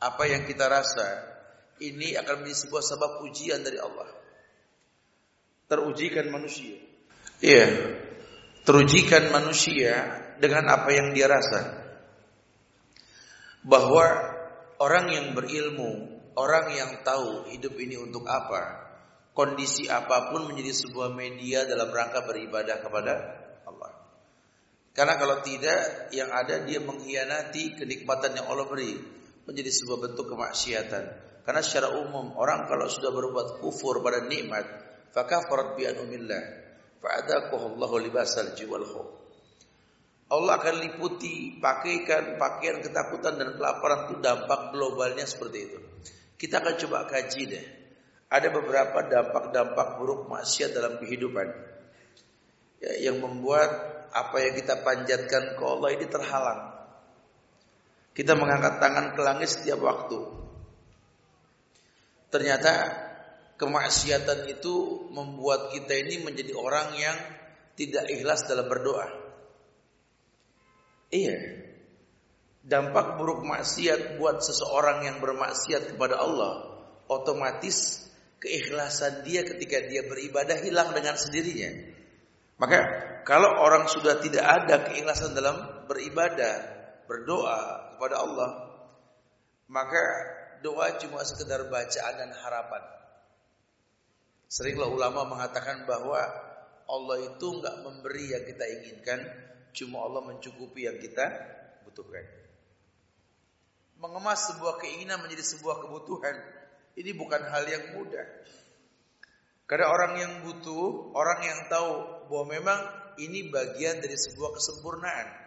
apa yang kita rasa ini akan menjadi sebuah sebab ujian dari Allah. Terujikan manusia. Iya. Terujikan manusia dengan apa yang dia rasa. Bahwa orang yang berilmu, orang yang tahu hidup ini untuk apa, kondisi apa pun menjadi sebuah media dalam rangka beribadah kepada Allah. Karena kalau tidak, yang ada dia mengkhianati kenikmatan yang Allah beri menjadi sebuah bentuk kemaksiatan. Karena secara umum orang kalau sudah berbuat kufur pada nikmat, fakafarat bi anumillah, fa'adaquhu Allahu libasal jiwal. Allah akan liputi pakaikan pakaian ketakutan dan kelaparan itu dampak globalnya seperti itu. Kita akan coba kaji deh. Ada beberapa dampak-dampak buruk maksiat dalam kehidupan ya, yang membuat apa yang kita panjatkan ke Allah ini terhalang. Kita mengangkat tangan ke langit setiap waktu. Ternyata kemaksiatan itu membuat kita ini menjadi orang yang tidak ikhlas dalam berdoa. Iya. Dampak buruk maksiat buat seseorang yang bermaksiat kepada Allah, otomatis keikhlasan dia ketika dia beribadah hilang dengan sendirinya. Maka kalau orang sudah tidak ada keikhlasan dalam beribadah, berdoa, kepada Allah, maka doa cuma sekedar bacaan dan harapan. Seringlah ulama mengatakan bahwa Allah itu enggak memberi yang kita inginkan, cuma Allah mencukupi yang kita butuhkan. Mengemas sebuah keinginan menjadi sebuah kebutuhan, ini bukan hal yang mudah. Karena orang yang butuh, orang yang tahu bahwa memang ini bagian dari sebuah kesempurnaan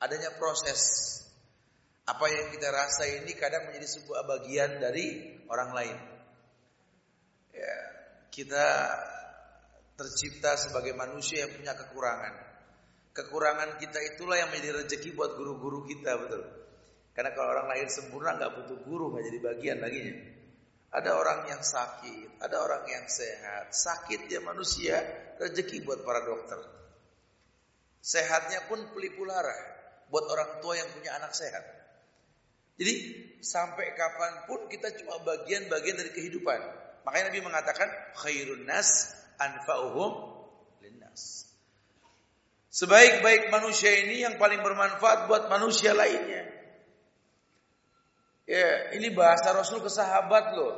adanya proses. Apa yang kita rasa ini kadang menjadi sebuah bagian dari orang lain. Ya, kita tercipta sebagai manusia yang punya kekurangan. Kekurangan kita itulah yang menjadi rezeki buat guru-guru kita, betul. Karena kalau orang lain sempurna nggak butuh guru, nggak jadi bagian lagi. Ada orang yang sakit, ada orang yang sehat. Sakit dia manusia, rezeki buat para dokter. Sehatnya pun pelipulara buat orang tua yang punya anak sehat. Jadi sampai kapan pun kita cuma bagian-bagian dari kehidupan. Makanya Nabi mengatakan khairun nas anfa'uhum linnas. Sebaik-baik manusia ini yang paling bermanfaat buat manusia lainnya. Ya, ini bahasa Rasul ke sahabat loh.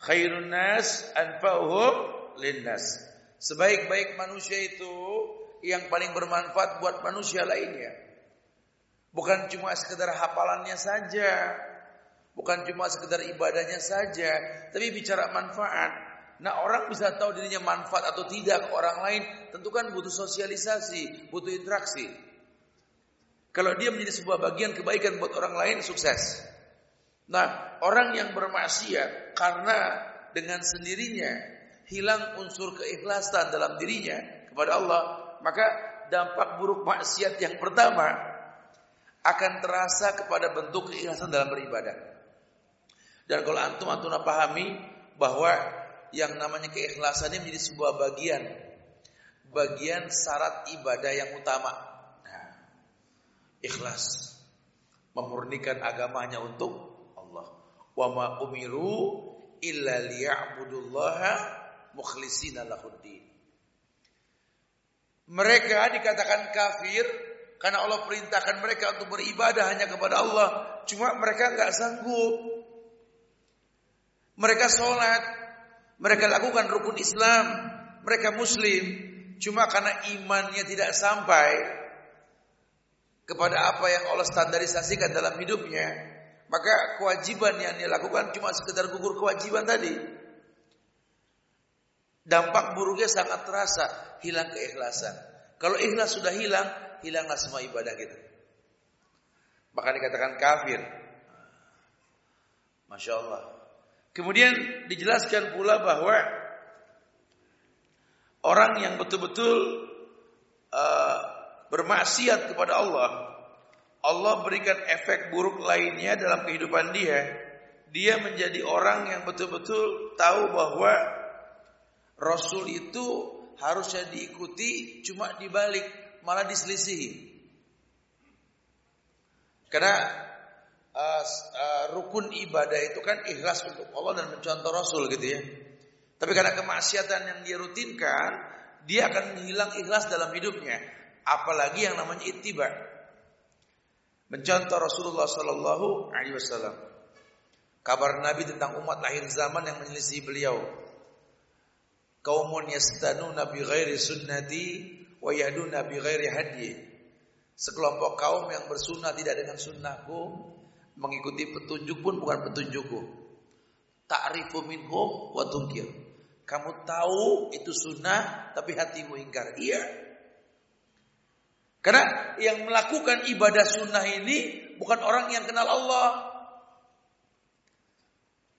Khairun nas anfa'uhum linnas. Sebaik-baik manusia itu yang paling bermanfaat buat manusia lainnya. Bukan cuma sekedar hafalannya saja. Bukan cuma sekedar ibadahnya saja. Tapi bicara manfaat. Nah orang bisa tahu dirinya manfaat atau tidak ke orang lain. Tentu kan butuh sosialisasi. Butuh interaksi. Kalau dia menjadi sebuah bagian kebaikan buat orang lain, sukses. Nah, orang yang bermaksiat karena dengan sendirinya hilang unsur keikhlasan dalam dirinya kepada Allah, maka dampak buruk maksiat yang pertama akan terasa kepada bentuk keikhlasan dalam beribadah. Dan kalau antum antum pahami bahwa yang namanya keikhlasan ini menjadi sebuah bagian bagian syarat ibadah yang utama. Nah, ikhlas memurnikan agamanya untuk Allah. Wa ma umiru illa liya'budullaha mukhlishina lahuddin. Mereka dikatakan kafir karena Allah perintahkan mereka untuk beribadah hanya kepada Allah. Cuma mereka nggak sanggup. Mereka sholat. Mereka lakukan rukun Islam. Mereka muslim. Cuma karena imannya tidak sampai kepada apa yang Allah standarisasikan dalam hidupnya. Maka kewajiban yang dia lakukan cuma sekedar gugur kewajiban tadi. Dampak buruknya sangat terasa. Hilang keikhlasan. Kalau ikhlas sudah hilang, hilanglah semua ibadah kita. Maka dikatakan kafir. Masya Allah. Kemudian dijelaskan pula bahwa orang yang betul-betul uh, bermaksiat kepada Allah, Allah berikan efek buruk lainnya dalam kehidupan dia. Dia menjadi orang yang betul-betul tahu bahwa Rasul itu harusnya diikuti cuma dibalik malah diselisihi. Karena uh, uh, rukun ibadah itu kan ikhlas untuk Allah dan mencontoh Rasul gitu ya. Tapi karena kemaksiatan yang dia rutinkan, dia akan menghilang ikhlas dalam hidupnya. Apalagi yang namanya ittiba. Mencontoh Rasulullah Sallallahu Alaihi Wasallam. Kabar Nabi tentang umat lahir zaman yang menyelisih beliau. Kaumun yastanuna bi ghairi sunnati wa yahduna bi ghairi hadi. Sekelompok kaum yang bersunnah tidak dengan sunnahku, mengikuti petunjuk pun bukan petunjukku. Ta'rifu minhum wa tunkir. Kamu tahu itu sunnah tapi hatimu ingkar. Iya. Karena yang melakukan ibadah sunnah ini bukan orang yang kenal Allah.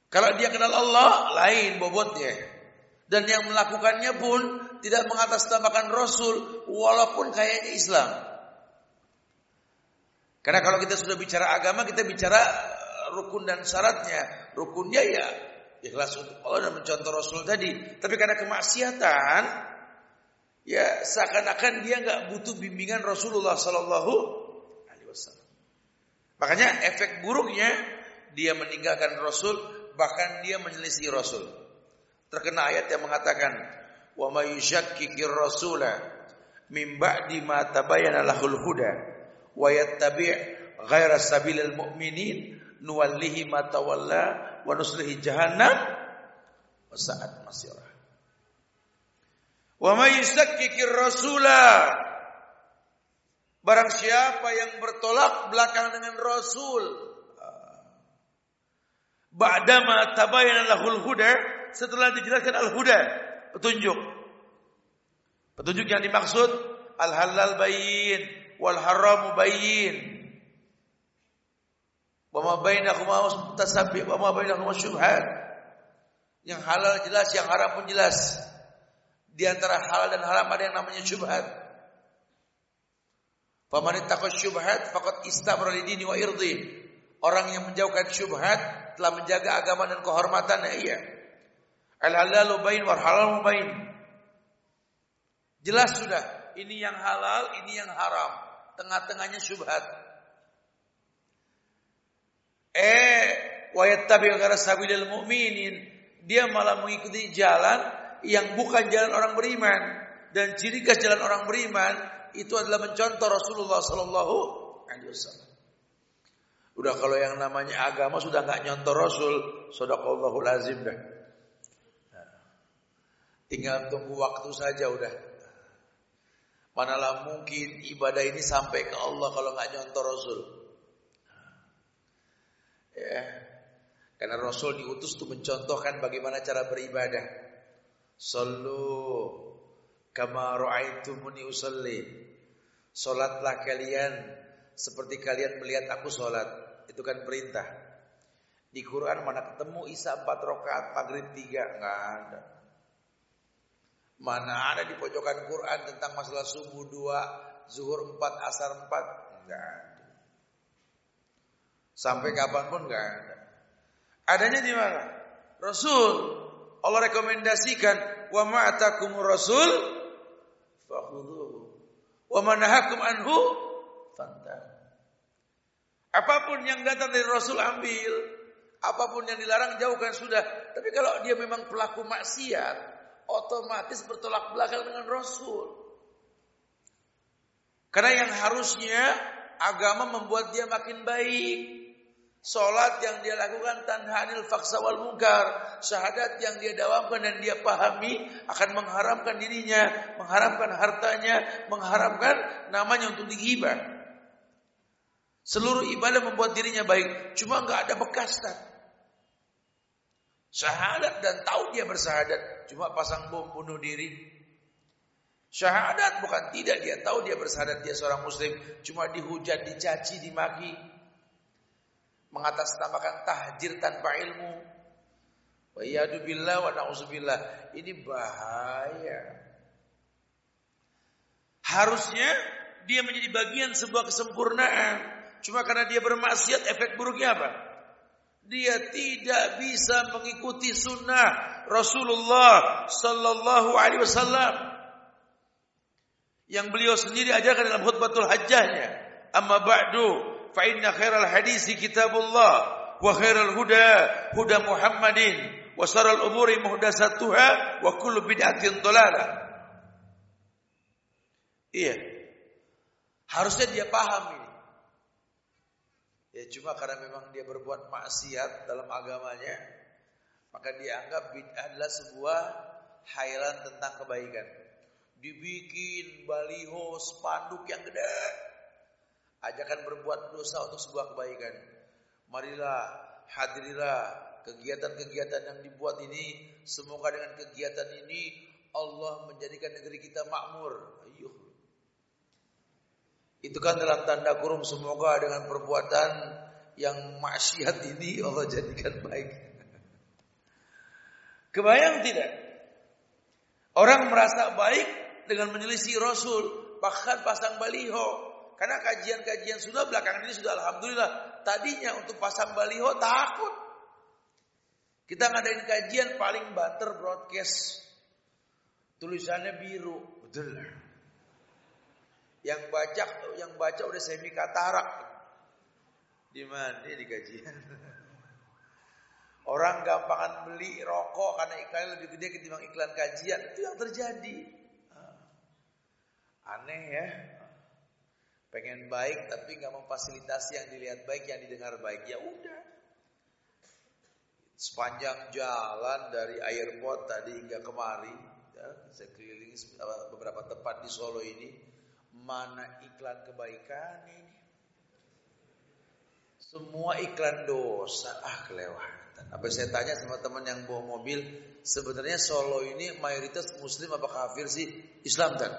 Kalau dia kenal Allah, lain bobotnya. Dan yang melakukannya pun tidak mengatasnamakan Rasul, walaupun kayaknya Islam. Karena kalau kita sudah bicara agama, kita bicara eh, rukun dan syaratnya. Rukunnya ya ikhlas untuk Allah dan mencontoh Rasul tadi. Tapi karena kemaksiatan, ya seakan-akan dia nggak butuh bimbingan Rasulullah Sallallahu Alaihi Wasallam. Makanya efek buruknya dia meninggalkan Rasul bahkan dia menyelisih Rasul. Terkena ayat yang mengatakan, "Wa may yushakkikir rasula min ba'di ma tabayyana lahul huda wa yattabi' ghaira sabilil mu'minin nuwallihi ma tawalla wa nuslihi jahannam wa sa'at masirah." Wa may yushakkikir rasula Barang siapa yang bertolak belakang dengan Rasul Ba'dama tabayyana lahul huda setelah dijelaskan al-huda, petunjuk. Petunjuk yang dimaksud al-halal bayyin wal haram bayyin. Wa ma bainahuma mutasabbi wa ma bainahuma syubhat. Yang halal jelas, yang haram pun jelas. Di antara halal dan haram ada yang namanya syubhat. Faman ittaqa syubhat faqad istabra lidini wa irdi. Orang yang menjauhkan syubhat telah menjaga agama dan kehormatannya iya. Al halalu bain wal halal bain. Jelas sudah, ini yang halal, ini yang haram. Tengah-tengahnya syubhat. Eh, wa yattabi ghayra sabilil mu'minin. Dia malah mengikuti jalan yang bukan jalan orang beriman dan ciri khas jalan orang beriman itu adalah mencontoh Rasulullah sallallahu alaihi wasallam. Udah kalau yang namanya agama sudah nggak nyontor Rasul, sadaqallahul azim dah. Tinggal tunggu waktu saja udah. Manalah mungkin ibadah ini sampai ke Allah kalau nggak nyontor Rasul. Ya. Karena Rasul diutus untuk mencontohkan bagaimana cara beribadah. Sallu kama ra'aitumuni usalli. Salatlah kalian seperti kalian melihat aku salat. Itu kan perintah. Di Quran mana ketemu Isa empat rakaat, maghrib tiga, nggak ada. Mana ada di pojokan Quran tentang masalah subuh dua, zuhur empat, asar empat, nggak ada. Sampai kapan pun nggak ada. Adanya di mana? Rasul. Allah rekomendasikan wa ma'atakumur rasul fakhudhuhu wa manahakum anhu fantahu. Apa pun yang datang dari Rasul ambil. Apa pun yang dilarang jauhkan sudah. Tapi kalau dia memang pelaku maksiat, otomatis bertolak belakang dengan Rasul. Karena yang harusnya agama membuat dia makin baik. Salat yang dia lakukan tanhanil faksa wal munkar, syahadat yang dia dawamkan dan dia pahami akan mengharamkan dirinya, mengharamkan hartanya, mengharamkan namanya untuk digibah. Seluruh ibadah membuat dirinya baik. Cuma nggak ada bekas kan. Syahadat dan tahu dia bersahadat. Cuma pasang bom bunuh diri. Syahadat bukan tidak dia tahu dia bersahadat dia seorang muslim. Cuma dihujat, dicaci, dimaki. Mengatasnamakan tahjir tanpa ilmu. Wa wa na'udzubillah. Ini bahaya. Harusnya dia menjadi bagian sebuah kesempurnaan. Cuma karena dia bermaksiat efek buruknya apa? Dia tidak bisa mengikuti sunnah Rasulullah Sallallahu Alaihi Wasallam yang beliau sendiri ajarkan dalam khutbatul hajjahnya. Amma ba'du fa inna khairal hadisi kitabullah wa khairal huda huda Muhammadin wa saral umuri muhdatsatuha wa kullu bid'atin dhalalah. Iya. Harusnya dia paham ini. Ya cuma karena memang dia berbuat maksiat dalam agamanya, maka dia anggap bid'ah adalah sebuah hayalan tentang kebaikan. Dibikin baliho spanduk yang gede. Ajakan berbuat dosa untuk sebuah kebaikan. Marilah, hadirilah kegiatan-kegiatan yang dibuat ini. Semoga dengan kegiatan ini Allah menjadikan negeri kita makmur. Itu kan dalam tanda kurung semoga dengan perbuatan yang maksiat ini Allah jadikan baik. Kebayang tidak? Orang merasa baik dengan menyelisih Rasul, bahkan pasang baliho. Karena kajian-kajian sudah belakangan ini sudah alhamdulillah. Tadinya untuk pasang baliho takut. Kita ngadain kajian paling banter broadcast. Tulisannya biru, betul. Yang baca yang baca udah semi katarak. Di mana di kajian? Orang gampangan beli rokok karena iklannya lebih gede ketimbang iklan kajian. Itu yang terjadi. Aneh ya. Pengen baik tapi nggak memfasilitasi yang dilihat baik, yang didengar baik. Ya udah. Sepanjang jalan dari airport tadi hingga kemari, ya, saya keliling beberapa tempat di Solo ini, mana iklan kebaikan ini? Semua iklan dosa, ah kelewatan. Apa saya tanya sama teman yang bawa mobil, sebenarnya Solo ini mayoritas Muslim apa kafir sih? Islam kan?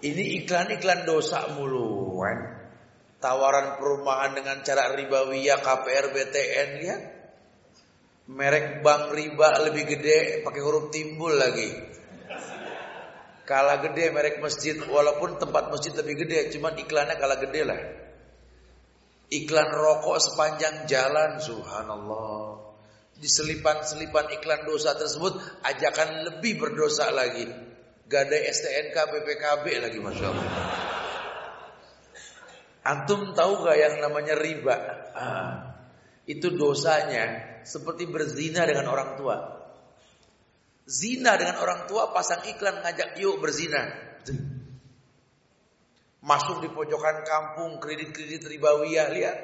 Ini iklan-iklan dosa muluan. Tawaran perumahan dengan cara ribawiyah KPR BTN ya. Merek bank riba lebih gede pakai huruf timbul lagi. Kalah gede merek masjid walaupun tempat masjid lebih gede cuman iklannya kalah gede lah. Iklan rokok sepanjang jalan subhanallah. Di selipan-selipan iklan dosa tersebut ajakan lebih berdosa lagi. Gak ada STNK BPKB lagi Masya Allah. Antum tahu gak yang namanya riba? Ah, itu dosanya seperti berzina dengan orang tua. Zina dengan orang tua pasang iklan ngajak yuk berzina. Masuk di pojokan kampung kredit-kredit ribawiyah lihat.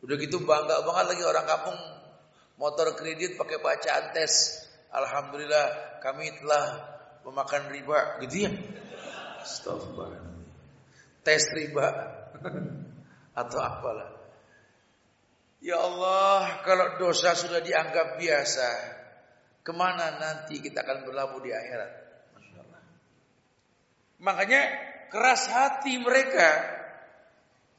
Udah gitu bangga banget lagi orang kampung motor kredit pakai bacaan tes. Alhamdulillah kami telah memakan riba gitu ya. Astagfirullah. Tes riba atau apalah. Ya Allah, kalau dosa sudah dianggap biasa, ke mana nanti kita akan berlabuh di akhirat? Makanya keras hati mereka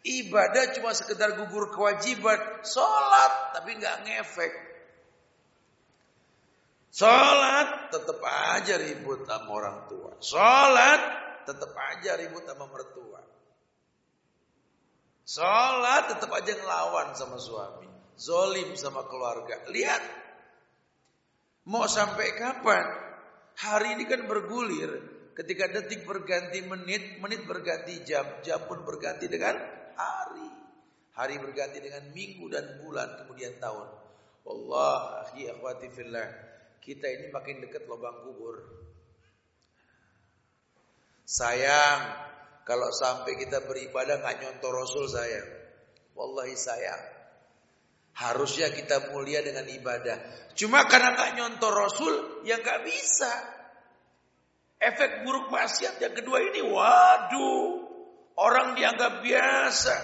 ibadah cuma sekedar gugur kewajiban, sholat tapi nggak ngefek. Sholat tetap aja ribut sama orang tua. Sholat tetap aja ribut sama mertua. Sholat tetap aja ngelawan sama suami. Zolim sama keluarga. Lihat. Mau sampai kapan? Hari ini kan bergulir. Ketika detik berganti menit, menit berganti jam, jam pun berganti dengan hari. Hari berganti dengan minggu dan bulan, kemudian tahun. Allah, akhi akhwati fillah kita ini makin dekat lubang kubur. Sayang, kalau sampai kita beribadah nggak nyontoh Rasul sayang. Wallahi sayang. Harusnya kita mulia dengan ibadah. Cuma karena nggak nyontoh Rasul, ya nggak bisa. Efek buruk maksiat yang kedua ini, waduh, orang dianggap biasa,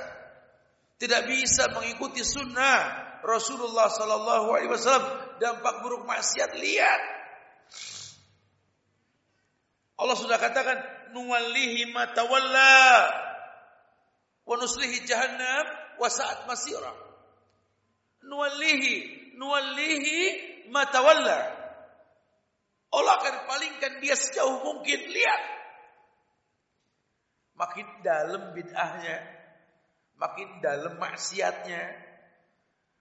tidak bisa mengikuti sunnah, Rasulullah Sallallahu Alaihi Wasallam dampak buruk maksiat lihat. Allah sudah katakan nuwallihi ma tawalla wa nuslihi jahannam wa sa'at masira. Nuwallihi nuwallihi ma tawalla. Allah akan palingkan dia sejauh mungkin. Lihat. Makin dalam bid'ahnya. Makin dalam maksiatnya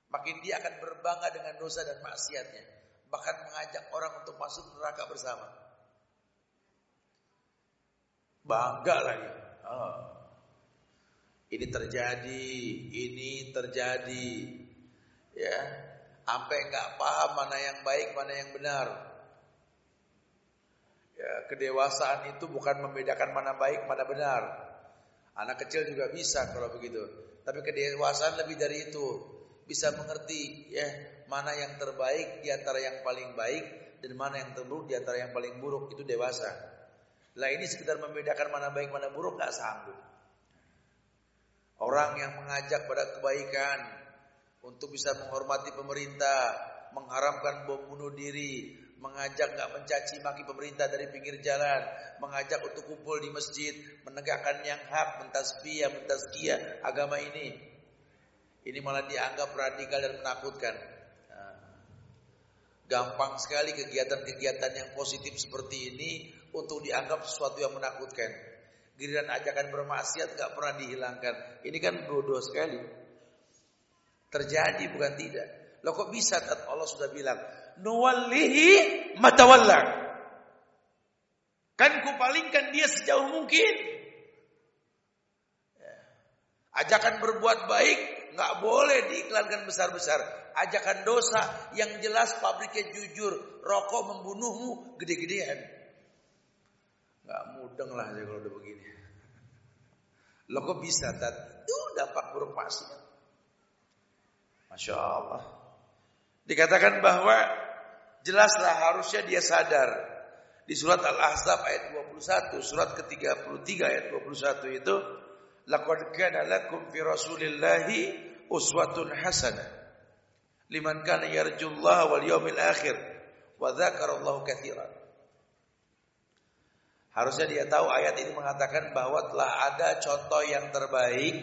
Makin dia akan berbangga dengan dosa dan maksiatnya. Bahkan mengajak orang untuk masuk neraka bersama. Bangga lagi. Oh. Ini terjadi, ini terjadi. Ya, sampai nggak paham mana yang baik, mana yang benar. Ya, kedewasaan itu bukan membedakan mana baik, mana benar. Anak kecil juga bisa kalau begitu. Tapi kedewasaan lebih dari itu. Bisa mengerti ya, mana yang terbaik di antara yang paling baik dan mana yang terburuk di antara yang paling buruk itu dewasa. Lah ini sekedar membedakan mana baik mana buruk nggak sanggup. Orang yang mengajak pada kebaikan untuk bisa menghormati pemerintah, mengharamkan bom bunuh diri, mengajak nggak mencaci maki pemerintah dari pinggir jalan, mengajak untuk kumpul di masjid, menegakkan yang hak, mentasbih, mentazkiyah agama ini. Ini malah dianggap radikal dan menakutkan. Nah, gampang sekali kegiatan-kegiatan yang positif seperti ini untuk dianggap sesuatu yang menakutkan. Giliran ajakan bermaksiat gak pernah dihilangkan. Ini kan bodoh sekali. Terjadi bukan tidak. Loh kok bisa Allah sudah bilang, "Nuwallihi matawalla." Kan kupalingkan dia sejauh mungkin. Ya. Ajakan berbuat baik nggak boleh diiklankan besar-besar. Ajakan dosa yang jelas pabriknya jujur, rokok membunuhmu gede-gedean. Gak mudeng lah kalau udah begini. Lo kok bisa tadi? Itu dampak buruk maksiat. Masya Allah. Dikatakan bahwa jelaslah harusnya dia sadar. Di surat Al-Ahzab ayat 21, surat ke-33 ayat 21 itu laqad kana lakum fi rasulillahi uswatun hasanah liman kana yarjullaha wal yawmil akhir wa dzakarallaha katsiran. Harusnya dia tahu ayat ini mengatakan bahwa telah ada contoh yang terbaik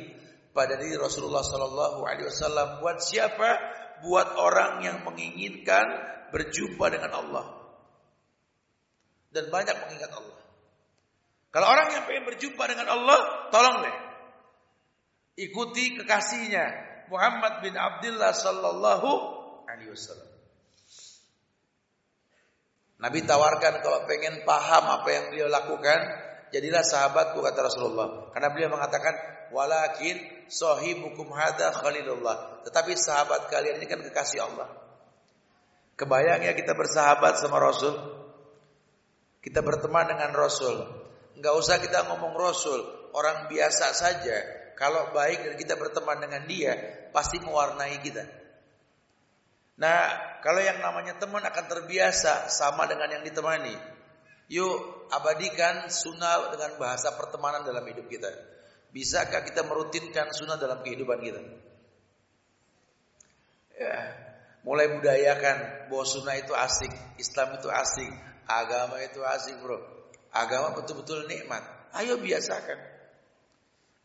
pada diri Rasulullah Sallallahu Alaihi Wasallam. Buat siapa? Buat orang yang menginginkan berjumpa dengan Allah dan banyak mengingat Allah. Kalau orang yang ingin berjumpa dengan Allah, tolong deh ikuti kekasihnya Muhammad bin Abdullah Sallallahu Alaihi Wasallam. Nabi tawarkan kalau pengen paham apa yang beliau lakukan, jadilah sahabatku kata Rasulullah. Karena beliau mengatakan, walakin sahibukum hada khalilullah. Tetapi sahabat kalian ini kan kekasih Allah. Kebayang ya kita bersahabat sama Rasul. Kita berteman dengan Rasul. Enggak usah kita ngomong Rasul, orang biasa saja. Kalau baik dan kita berteman dengan dia, pasti mewarnai kita. Nah, kalau yang namanya teman akan terbiasa sama dengan yang ditemani. Yuk abadikan sunnah dengan bahasa pertemanan dalam hidup kita. Bisakah kita merutinkan sunnah dalam kehidupan kita? Ya, mulai budayakan bahwa sunnah itu asik, Islam itu asik, agama itu asik bro. Agama betul-betul nikmat. Ayo biasakan.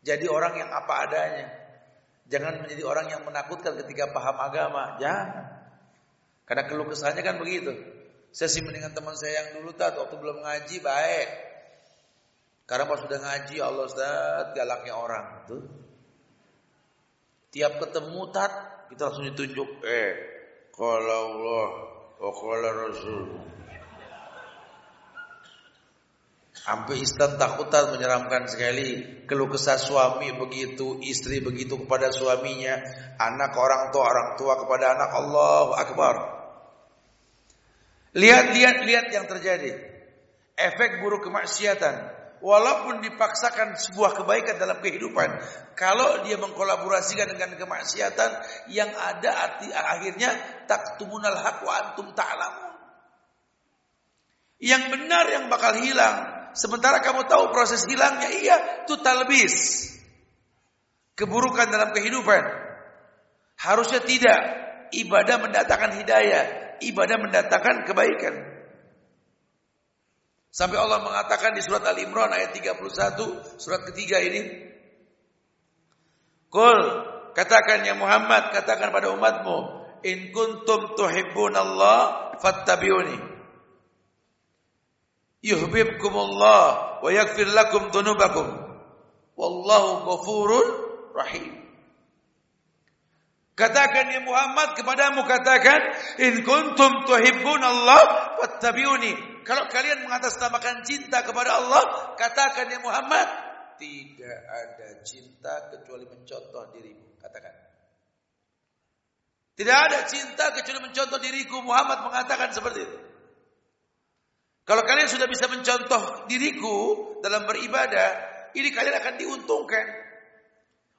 Jadi orang yang apa adanya. Jangan menjadi orang yang menakutkan ketika paham agama. Jangan. Karena keluh kesahnya kan begitu. Saya sih mendingan teman saya yang dulu tat waktu belum ngaji baik. Karena pas sudah ngaji Allah Ustaz galaknya orang tuh. Tiap ketemu tat kita langsung ditunjuk eh kalau Allah oh kalau Rasul. Sampai Islam takutan menyeramkan sekali. Keluh kesah suami begitu, istri begitu kepada suaminya, anak orang tua, orang tua kepada anak Allah Akbar. Lihat, lihat, lihat yang terjadi. Efek buruk kemaksiatan. Walaupun dipaksakan sebuah kebaikan dalam kehidupan, kalau dia mengkolaborasikan dengan kemaksiatan, yang ada arti akhirnya taktumunal haq wa antum ta'lamun. Yang benar yang bakal hilang. Sementara kamu tahu proses hilangnya, iya, itu talbis. Keburukan dalam kehidupan. Harusnya tidak. Ibadah mendatangkan hidayah ibadah mendatangkan kebaikan. Sampai Allah mengatakan di surat Al-Imran ayat 31, surat ketiga ini. Qul, katakan ya Muhammad, katakan pada umatmu, in kuntum tuhibbunallah fattabi'uni. Yuhibbukumullah wa yaghfir lakum dhunubakum. Wallahu ghafurur rahim. Katakan ya Muhammad kepadamu katakan in kuntum tuhibbun Allah fattabi'uni. Kalau kalian mengatasnamakan cinta kepada Allah, katakan ya Muhammad, tidak ada cinta kecuali mencontoh dirimu. Katakan. Tidak ada cinta kecuali mencontoh diriku. Muhammad mengatakan seperti itu. Kalau kalian sudah bisa mencontoh diriku dalam beribadah, ini kalian akan diuntungkan.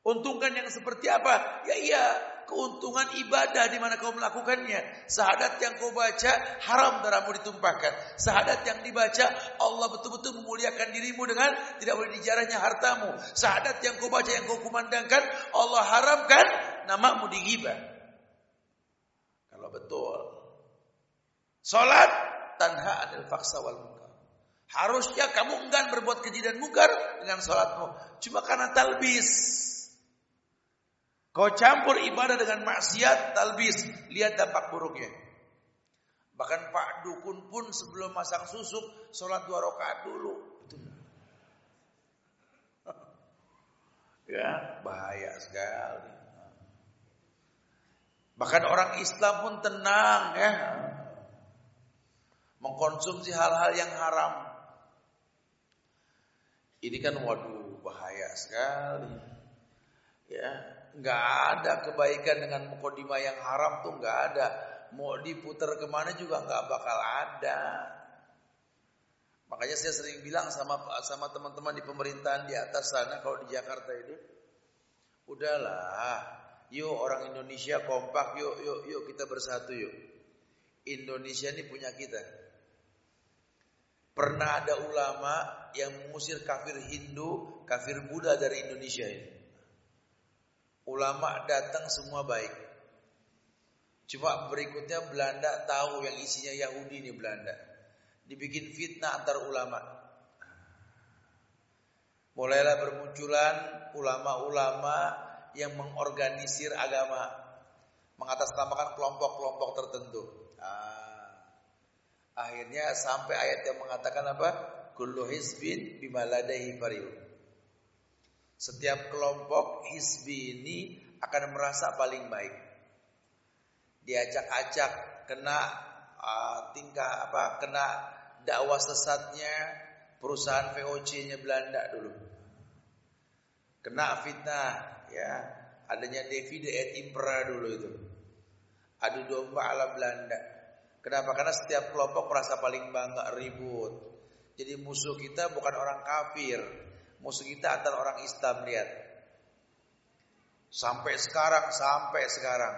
Untungkan yang seperti apa? Ya iya, keuntungan ibadah di mana kau melakukannya. Sahadat yang kau baca haram darahmu ditumpahkan. Sahadat yang dibaca Allah betul-betul memuliakan dirimu dengan tidak boleh dijarahnya hartamu. Sahadat yang kau baca yang kau kumandangkan Allah haramkan namamu digibah. Kalau betul. Salat tanha anil faksa wal. Harusnya kamu enggan berbuat keji dan mungkar dengan salatmu. Cuma karena talbis. Kau campur ibadah dengan maksiat, talbis, lihat dampak buruknya. Bahkan Pak Dukun pun sebelum masang susuk, sholat dua rakaat dulu. ya, bahaya sekali. Bahkan orang Islam pun tenang ya. Mengkonsumsi hal-hal yang haram. Ini kan waduh bahaya sekali. Ya, nggak ada kebaikan dengan mukodima yang haram tuh nggak ada. Mau diputar ke mana juga nggak bakal ada. Makanya saya sering bilang sama sama teman-teman di pemerintahan di atas sana kalau di Jakarta itu, udahlah, yuk orang Indonesia kompak, yuk yuk yuk kita bersatu yuk. Indonesia ini punya kita. Pernah ada ulama yang mengusir kafir Hindu, kafir Buddha dari Indonesia ini. Ulama datang semua baik. Cuma berikutnya Belanda tahu yang isinya Yahudi ini Belanda. Dibikin fitnah antar ulama. Mulailah bermunculan ulama-ulama yang mengorganisir agama. Mengatasnamakan kelompok-kelompok tertentu. Ah. Akhirnya sampai ayat yang mengatakan apa? Kullu hizbin bima ladaihi setiap kelompok hizbi ini akan merasa paling baik. Diajak-ajak kena uh, tingkah apa? Kena dakwah sesatnya perusahaan VOC-nya Belanda dulu. Kena fitnah ya, adanya divide et impera dulu itu. Adu domba ala Belanda. Kenapa? Karena setiap kelompok merasa paling bangga ribut. Jadi musuh kita bukan orang kafir, Musuh kita adalah orang Islam lihat. Sampai sekarang, sampai sekarang.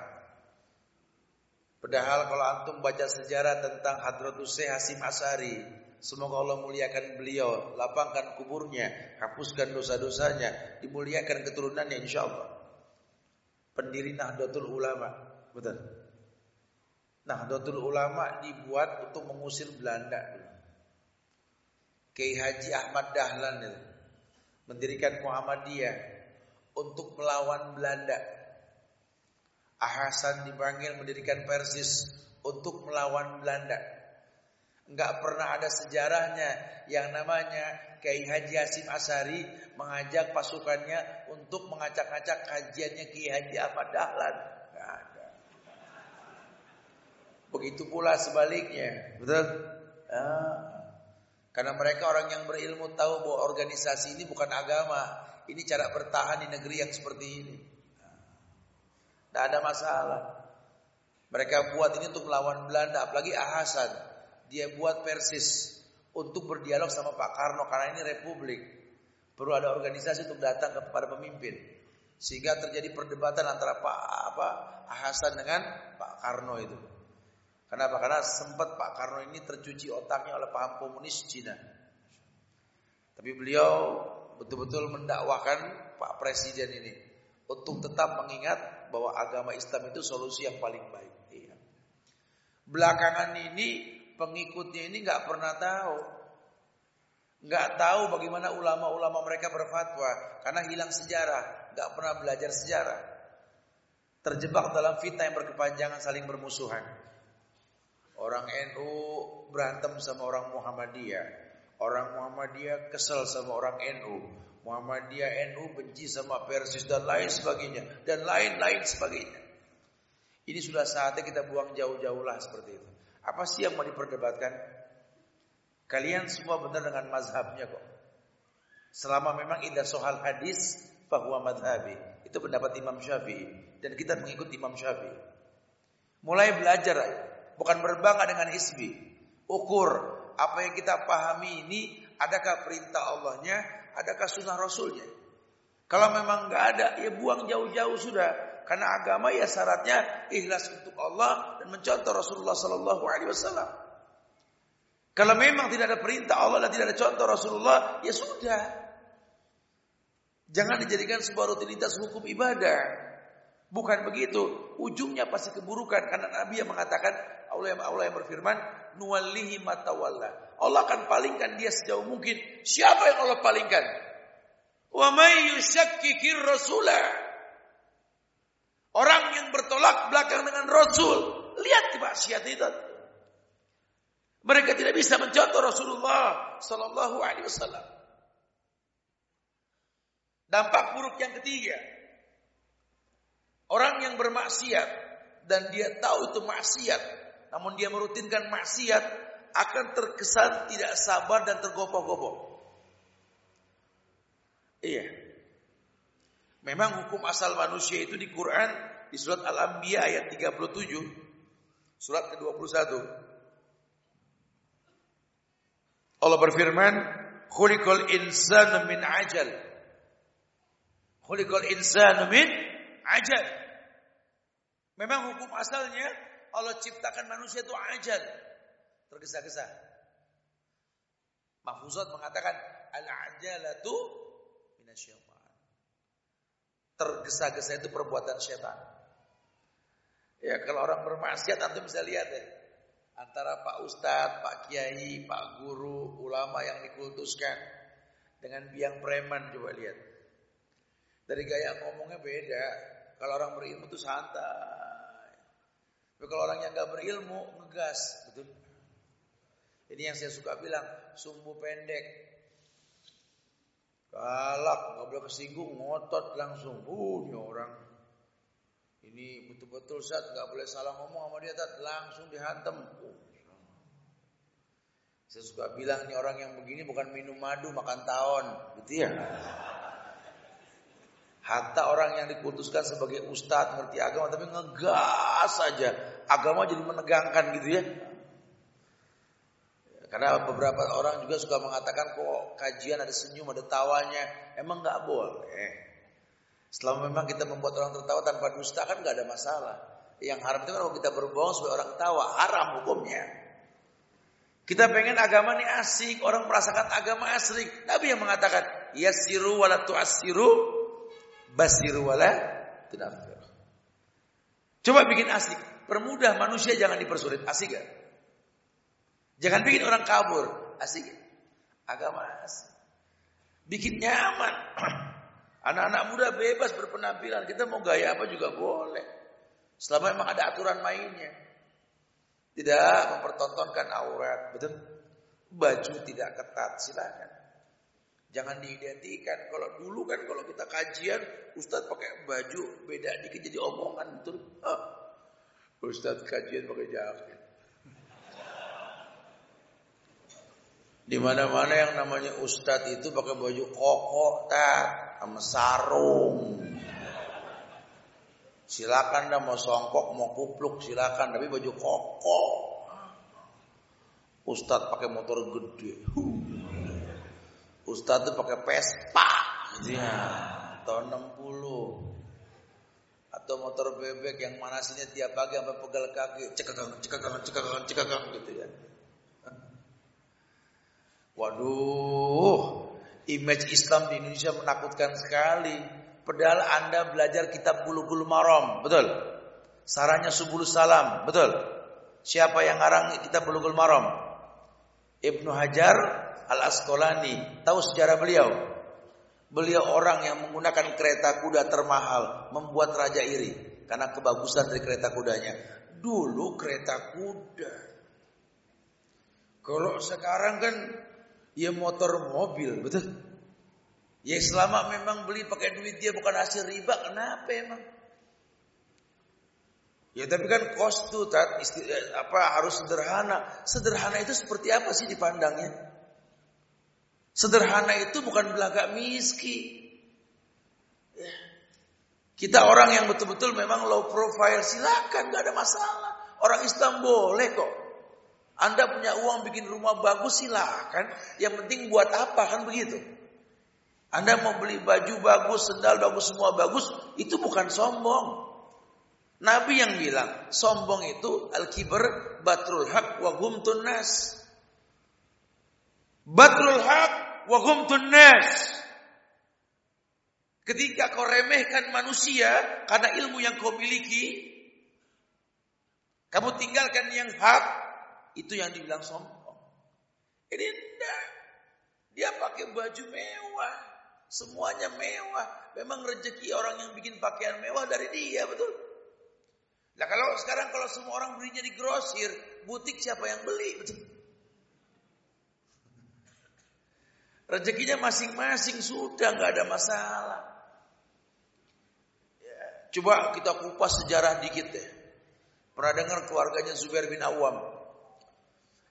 Padahal kalau antum baca sejarah tentang Hadratus Syekh Hasim Asari, semoga Allah muliakan beliau, lapangkan kuburnya, hapuskan dosa-dosanya, dimuliakan keturunannya insya Allah. Pendiri Nahdlatul Ulama, betul. Nahdlatul Ulama dibuat untuk mengusir Belanda. Kiai Haji Ahmad Dahlan itu mendirikan Muhammadiyah untuk melawan Belanda. Ahasan dipanggil mendirikan Persis untuk melawan Belanda. Enggak pernah ada sejarahnya yang namanya Kiai Haji Hasim Asari mengajak pasukannya untuk mengacak-acak kajiannya Kiai Haji Ahmad Dahlan. Enggak ada. Begitu pula sebaliknya, betul? Ah. Karena mereka orang yang berilmu tahu bahwa organisasi ini bukan agama. Ini cara bertahan di negeri yang seperti ini. Tidak ada masalah. Mereka buat ini untuk melawan Belanda. Apalagi Ahasan. Dia buat Persis. Untuk berdialog sama Pak Karno. Karena ini republik. Perlu ada organisasi untuk datang kepada pemimpin. Sehingga terjadi perdebatan antara Pak apa Ahasan dengan Pak Karno itu. Kenapa? Karena sempat Pak Karno ini tercuci otaknya oleh paham komunis Cina. Tapi beliau betul-betul mendakwakan Pak Presiden ini untuk tetap mengingat bahwa agama Islam itu solusi yang paling baik. Iya. Belakangan ini pengikutnya ini nggak pernah tahu, nggak tahu bagaimana ulama-ulama mereka berfatwa karena hilang sejarah, nggak pernah belajar sejarah, terjebak dalam fitnah yang berkepanjangan saling bermusuhan. Orang NU berantem sama orang Muhammadiyah. Orang Muhammadiyah kesel sama orang NU. Muhammadiyah NU benci sama Persis dan lain sebagainya. Dan lain-lain sebagainya. Ini sudah saatnya kita buang jauh-jauh lah seperti itu. Apa sih yang mau diperdebatkan? Kalian semua benar dengan mazhabnya kok. Selama memang indah soal hadis bahwa madhabi. Itu pendapat Imam Syafi'i. Dan kita mengikuti Imam Syafi'i. Mulai belajar. Bukan berbangga dengan isbi. Ukur. Apa yang kita pahami ini. Adakah perintah Allahnya. Adakah sunnah Rasulnya. Kalau memang nggak ada. Ya buang jauh-jauh sudah. Karena agama ya syaratnya ikhlas untuk Allah dan mencontoh Rasulullah Sallallahu Alaihi Wasallam. Kalau memang tidak ada perintah Allah dan tidak ada contoh Rasulullah, ya sudah. Jangan dijadikan sebuah rutinitas hukum ibadah. Bukan begitu. Ujungnya pasti keburukan karena Nabi yang mengatakan Allah yang Allah yang berfirman, "Nuwallihi matawalla." Allah akan palingkan dia sejauh mungkin. Siapa yang Allah palingkan? Wa may yushakkikir rasulah Orang yang bertolak belakang dengan Rasul. Lihat maksiat itu. Mereka tidak bisa mencontoh Rasulullah Sallallahu Alaihi Wasallam. Dampak buruk yang ketiga. Orang yang bermaksiat dan dia tahu itu maksiat, namun dia merutinkan maksiat akan terkesan tidak sabar dan tergopoh-gopoh. Iya. Memang hukum asal manusia itu di Quran di surat Al-Anbiya ayat 37 surat ke-21 Allah berfirman khuliqal insanu min ajal khuliqal insanu min ajal Memang hukum asalnya Allah ciptakan manusia itu ajal tergesa-gesa Mahfuzat mengatakan al-ajalatu minasyaitan Tergesa-gesa itu perbuatan setan. Ya kalau orang bermaksiat antum bisa lihat ya. Antara Pak Ustadz, Pak Kiai, Pak Guru, ulama yang dikultuskan dengan biang preman coba lihat. Dari gaya ngomongnya beda. Kalau orang berilmu itu santai. Tapi kalau orang yang nggak berilmu ngegas, betul. Ini yang saya suka bilang, sumbu pendek, Galak, nggak boleh kesinggung, ngotot langsung. Uh, ini orang. Ini betul-betul saat nggak boleh salah ngomong sama dia, tat langsung dihantam. Saya suka bilang nih orang yang begini bukan minum madu, makan tahun, gitu ya. Hatta orang yang dikutuskan sebagai ustadz ngerti agama tapi ngegas saja, agama jadi menegangkan gitu ya. Karena beberapa orang juga suka mengatakan kok kajian ada senyum, ada tawanya. Emang nggak boleh. Selama memang kita membuat orang tertawa tanpa dusta kan nggak ada masalah. Yang haram itu kan kalau kita berbohong supaya orang tawa, haram hukumnya. Kita pengen agama ini asik, orang merasakan agama asik. Nabi yang mengatakan, yasiru wala tu'asiru, basiru wala tunafir. Coba bikin asik, permudah manusia jangan dipersulit, asik gak? Jangan bikin orang kabur. Asik. Agama asik. Bikin nyaman. Anak-anak muda bebas berpenampilan. Kita mau gaya apa juga boleh. Selama memang ada aturan mainnya. Tidak mempertontonkan aurat. Betul? Baju tidak ketat. Silakan. Jangan diidentikan. Kalau dulu kan kalau kita kajian, Ustadz pakai baju beda dikit jadi omongan. Betul? Oh. Ustadz kajian pakai jaket. Di mana-mana yang namanya ustadz itu pakai baju koko, tat, sama sarung. Silakan dah mau songkok, mau kupluk silakan, tapi baju koko. Ustadz pakai motor gede. Ustadz tuh pakai Vespa, gitu ya, tahun 60 atau motor bebek yang manasinya tiap pagi sampai pegal kaki, cekakang, cekakang, cekakang, cekakang gitu ya. Waduh, image Islam di Indonesia menakutkan sekali. Padahal Anda belajar kitab bulu-bulu marom, betul? Sarannya Subul Salam, betul? Siapa yang ngarang kitab bulu-bulu marom? Ibnu Hajar Al-Asqalani. Tahu sejarah beliau? Beliau orang yang menggunakan kereta kuda termahal, membuat raja iri karena kebagusan dari kereta kudanya. Dulu kereta kuda. Kalau sekarang kan ya motor mobil, betul? Ya selama memang beli pakai duit dia bukan hasil riba, kenapa emang? Ya tapi kan kos tuh tat, apa harus sederhana. Sederhana itu seperti apa sih dipandangnya? Sederhana itu bukan belagak miskin. Ya. Kita orang yang betul-betul memang low profile silakan, nggak ada masalah. Orang Islam boleh kok. Anda punya uang bikin rumah bagus silakan. Yang penting buat apa kan begitu? Anda mau beli baju bagus, sendal bagus, semua bagus, itu bukan sombong. Nabi yang bilang, sombong itu al-kibar batrul haq wa gumtun nas. Batrul haq wa gumtun nas. Ketika kau remehkan manusia karena ilmu yang kau miliki, kamu tinggalkan yang hak, itu yang dibilang sombong. Ini enggak. Dia pakai baju mewah. Semuanya mewah. Memang rezeki orang yang bikin pakaian mewah dari dia, betul? Nah kalau sekarang kalau semua orang belinya di grosir, butik siapa yang beli? Betul? Rezekinya masing-masing sudah nggak ada masalah. Ya, coba kita kupas sejarah dikit deh. Pernah dengar keluarganya Zubair bin Awam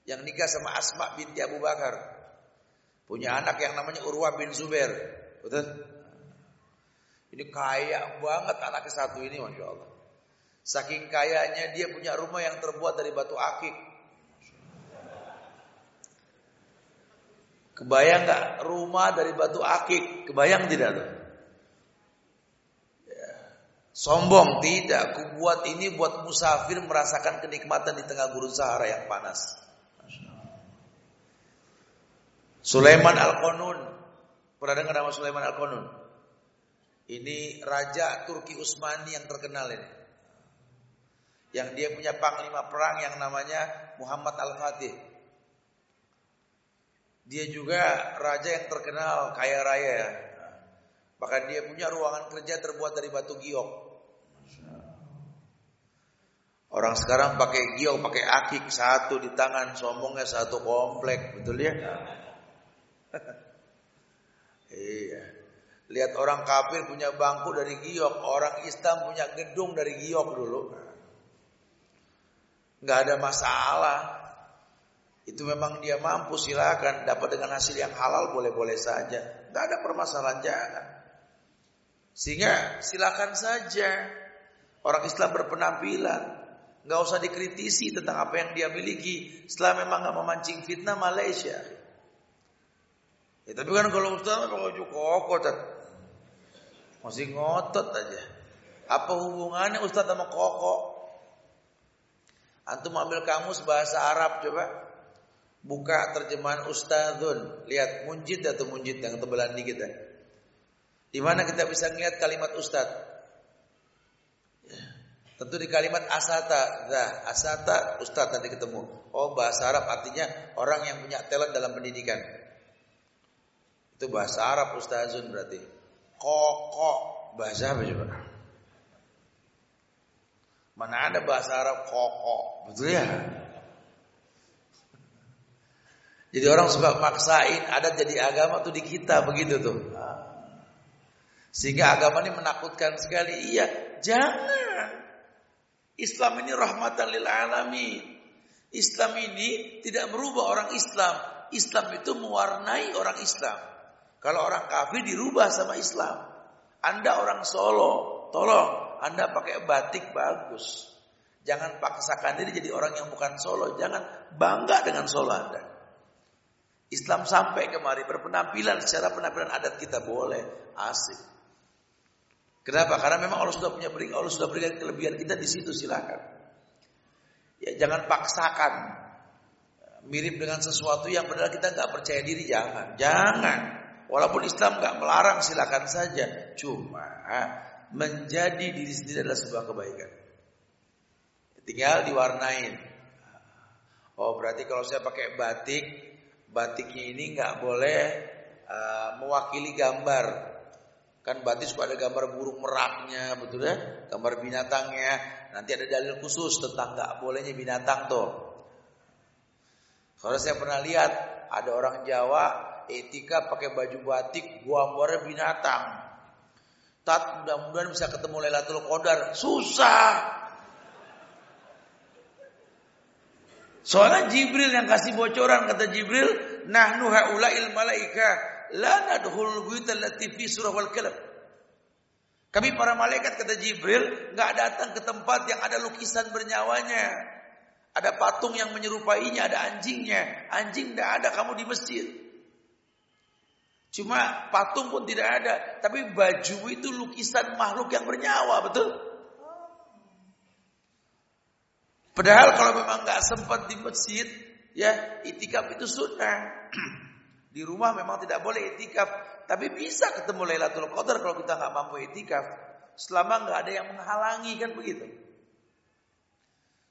yang nikah sama Asma binti Abu Bakar. Punya anak yang namanya Urwah bin Zubair. Betul? Ini kaya banget anaknya satu ini Masya Allah. Saking kayanya dia punya rumah yang terbuat dari batu akik. Kebayang nggak rumah dari batu akik? Kebayang tidak tuh? Ya. Sombong tidak. Kubuat ini buat musafir merasakan kenikmatan di tengah gurun Sahara yang panas. Sulaiman Al-Qanun. Pernah dengar nama Sulaiman Al-Qanun? Ini raja Turki Utsmani yang terkenal ini. Yang dia punya panglima perang yang namanya Muhammad Al-Fatih. Dia juga raja yang terkenal kaya raya. Bahkan dia punya ruangan kerja terbuat dari batu giok. Orang sekarang pakai giok, pakai akik satu di tangan, sombongnya satu komplek, betul ya? iya. Lihat orang kafir punya bangku dari giok, orang Islam punya gedung dari giok dulu. Nggak ada masalah. Itu memang dia mampu silakan dapat dengan hasil yang halal boleh-boleh saja. Nggak ada permasalahan jangan. Sehingga silakan saja orang Islam berpenampilan. Nggak usah dikritisi tentang apa yang dia miliki. Setelah memang nggak memancing fitnah Malaysia. Ya, tapi kan kalau Ustaz kalau koko masih ngotot aja. Apa hubungannya Ustaz sama koko? Antum ambil kamus bahasa Arab coba. Buka terjemahan Ustadzun. Lihat munjid atau munjid yang tebalan dikit ya. Di mana kita bisa melihat kalimat Ustad? Tentu di kalimat asata, dah asata Ustad nanti ketemu. Oh bahasa Arab artinya orang yang punya talent dalam pendidikan. Itu bahasa Arab ustazun berarti. Kokok bahasa apa coba? Mana ada bahasa Arab kokok, betul ya? Jadi orang suka maksain adat jadi agama tuh di kita begitu tuh. Sehingga agama ini menakutkan sekali. Iya, jangan. Islam ini rahmatan lil alamin. Islam ini tidak merubah orang Islam. Islam itu mewarnai orang Islam. Kalau orang kafir dirubah sama Islam. Anda orang Solo, tolong Anda pakai batik bagus. Jangan paksakan diri jadi orang yang bukan Solo. Jangan bangga dengan Solo Anda. Islam sampai kemari berpenampilan secara penampilan adat kita boleh asik. Kenapa? Karena memang Allah sudah punya beri, Allah sudah berikan kelebihan kita di situ silakan. Ya jangan paksakan mirip dengan sesuatu yang padahal kita nggak percaya diri jangan, jangan. Walaupun Islam nggak melarang silakan saja. Cuma menjadi diri sendiri adalah sebuah kebaikan. Tinggal diwarnain. Oh berarti kalau saya pakai batik, batiknya ini nggak boleh uh, mewakili gambar. Kan batik suka ada gambar burung meraknya, betul ya? Gambar binatangnya. Nanti ada dalil khusus tentang nggak bolehnya binatang tuh. Kalau saya pernah lihat ada orang Jawa etika pakai baju batik, gambarnya binatang. Tat mudah-mudahan bisa ketemu Lailatul Qadar. Susah. Soalnya Jibril yang kasih bocoran kata Jibril, nahnu haula'il malaika la nadkhul buyutal lati fi surah wal kalam. Kami para malaikat kata Jibril nggak datang ke tempat yang ada lukisan bernyawanya. Ada patung yang menyerupainya, ada anjingnya. Anjing tidak ada kamu di masjid. Cuma patung pun tidak ada, tapi baju itu lukisan makhluk yang bernyawa, betul? Padahal kalau memang nggak sempat di masjid, ya itikaf itu sunnah. di rumah memang tidak boleh itikaf, tapi bisa ketemu Lailatul Qadar kalau kita nggak mampu itikaf. Selama nggak ada yang menghalangi kan begitu.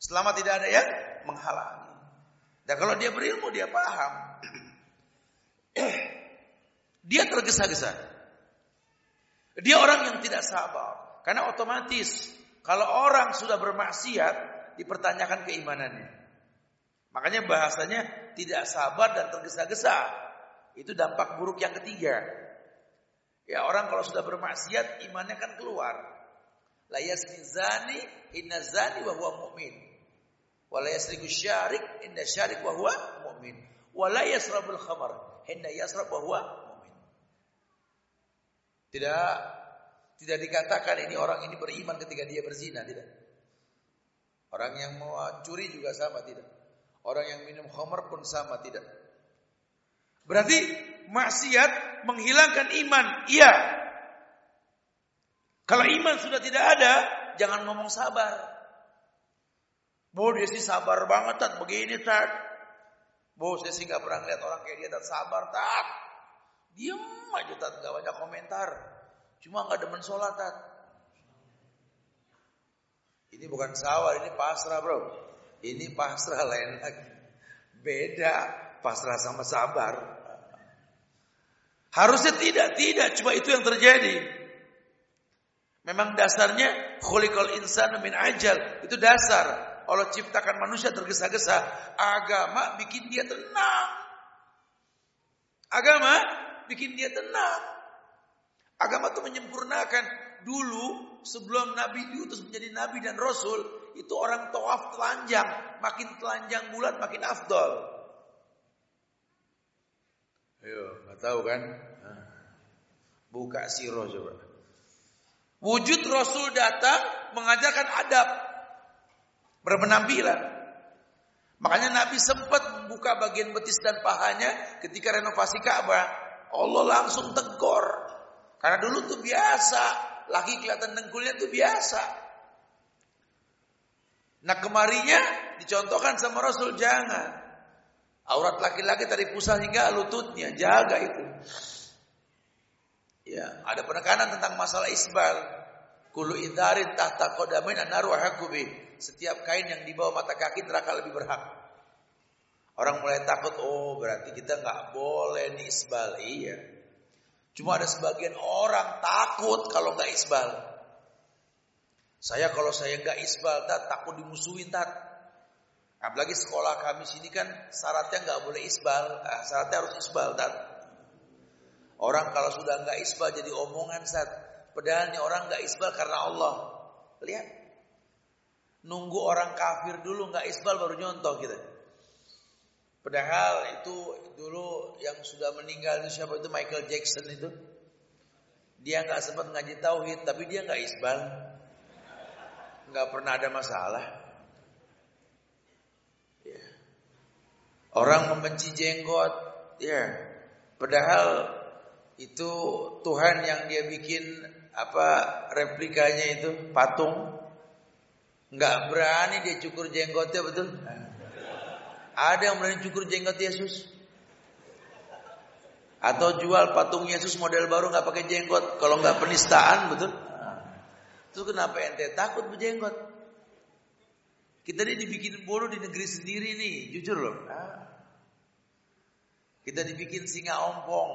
Selama tidak ada yang menghalangi. Dan kalau dia berilmu dia paham. dia tergesa-gesa. Dia orang yang tidak sabar. Karena otomatis kalau orang sudah bermaksiat dipertanyakan keimanannya. Makanya bahasanya tidak sabar dan tergesa-gesa. Itu dampak buruk yang ketiga. Ya orang kalau sudah bermaksiat imannya kan keluar. La yasni zani inna zani wa huwa mu'min. Wala yasriku syarik inda syarik wa huwa mu'min. Wala yasrabul khamar inda yasrab wa huwa mu'min. Tidak tidak dikatakan ini orang ini beriman ketika dia berzina, tidak. Orang yang mau curi juga sama, tidak. Orang yang minum khamar pun sama, tidak. Berarti maksiat menghilangkan iman. Iya. Kalau iman sudah tidak ada, jangan ngomong sabar. Bu, dia sih sabar banget, tat. Begini, tat. Bu, saya sih gak pernah lihat orang kayak dia, tat. Sabar, tat. Diem aja, tat. Gak banyak komentar. Cuma gak demen sholat, tat. Ini bukan sawah, ini pasrah, bro. Ini pasrah lain lagi. Beda pasrah sama sabar. Harusnya tidak, tidak. Cuma itu yang terjadi. Memang dasarnya khuliqal insan min ajal. Itu dasar. Allah ciptakan manusia tergesa-gesa. Agama bikin dia tenang. Agama bikin dia tenang. Agama itu menyempurnakan. Dulu sebelum Nabi diutus menjadi Nabi dan Rasul. Itu orang tawaf telanjang. Makin telanjang bulat makin afdol. Ayo, nggak tahu kan? Buka siro coba. Wujud Rasul datang mengajarkan adab berpenampilan. Makanya Nabi sempat membuka bagian betis dan pahanya ketika renovasi Ka'bah. Allah langsung tegur. Karena dulu tuh biasa, laki kelihatan dengkulnya tuh biasa. Nah kemarinya dicontohkan sama Rasul jangan. Aurat laki-laki dari pusat hingga lututnya, jaga itu. Ya, ada penekanan tentang masalah isbal. Kulu idharin tahta kodamin anaru hakubi. Setiap kain yang di bawah mata kaki neraka lebih berhak. Orang mulai takut, oh berarti kita nggak boleh nih isbal. Iya. Cuma ada sebagian orang takut kalau nggak isbal. Saya kalau saya nggak isbal, tat, takut dimusuhin tat. Apalagi sekolah kami sini kan syaratnya nggak boleh isbal, ah, syaratnya harus isbal tat. Orang kalau sudah nggak isbal jadi omongan saat. Padahal orang nggak isbal karena Allah. Lihat, Nunggu orang kafir dulu nggak isbal baru nyontoh kita. Padahal itu dulu yang sudah meninggal itu siapa itu Michael Jackson itu. Dia nggak sempat ngaji tauhid tapi dia nggak isbal. nggak pernah ada masalah. Ya. Orang membenci jenggot, ya. Padahal itu Tuhan yang dia bikin apa replikanya itu patung Enggak berani dia cukur jenggotnya betul. Ada yang berani cukur jenggot Yesus? Atau jual patung Yesus model baru nggak pakai jenggot? Kalau nggak penistaan betul? Terus kenapa ente takut berjenggot? Kita ini dibikin bodoh di negeri sendiri nih, jujur loh. Kita dibikin singa ompong.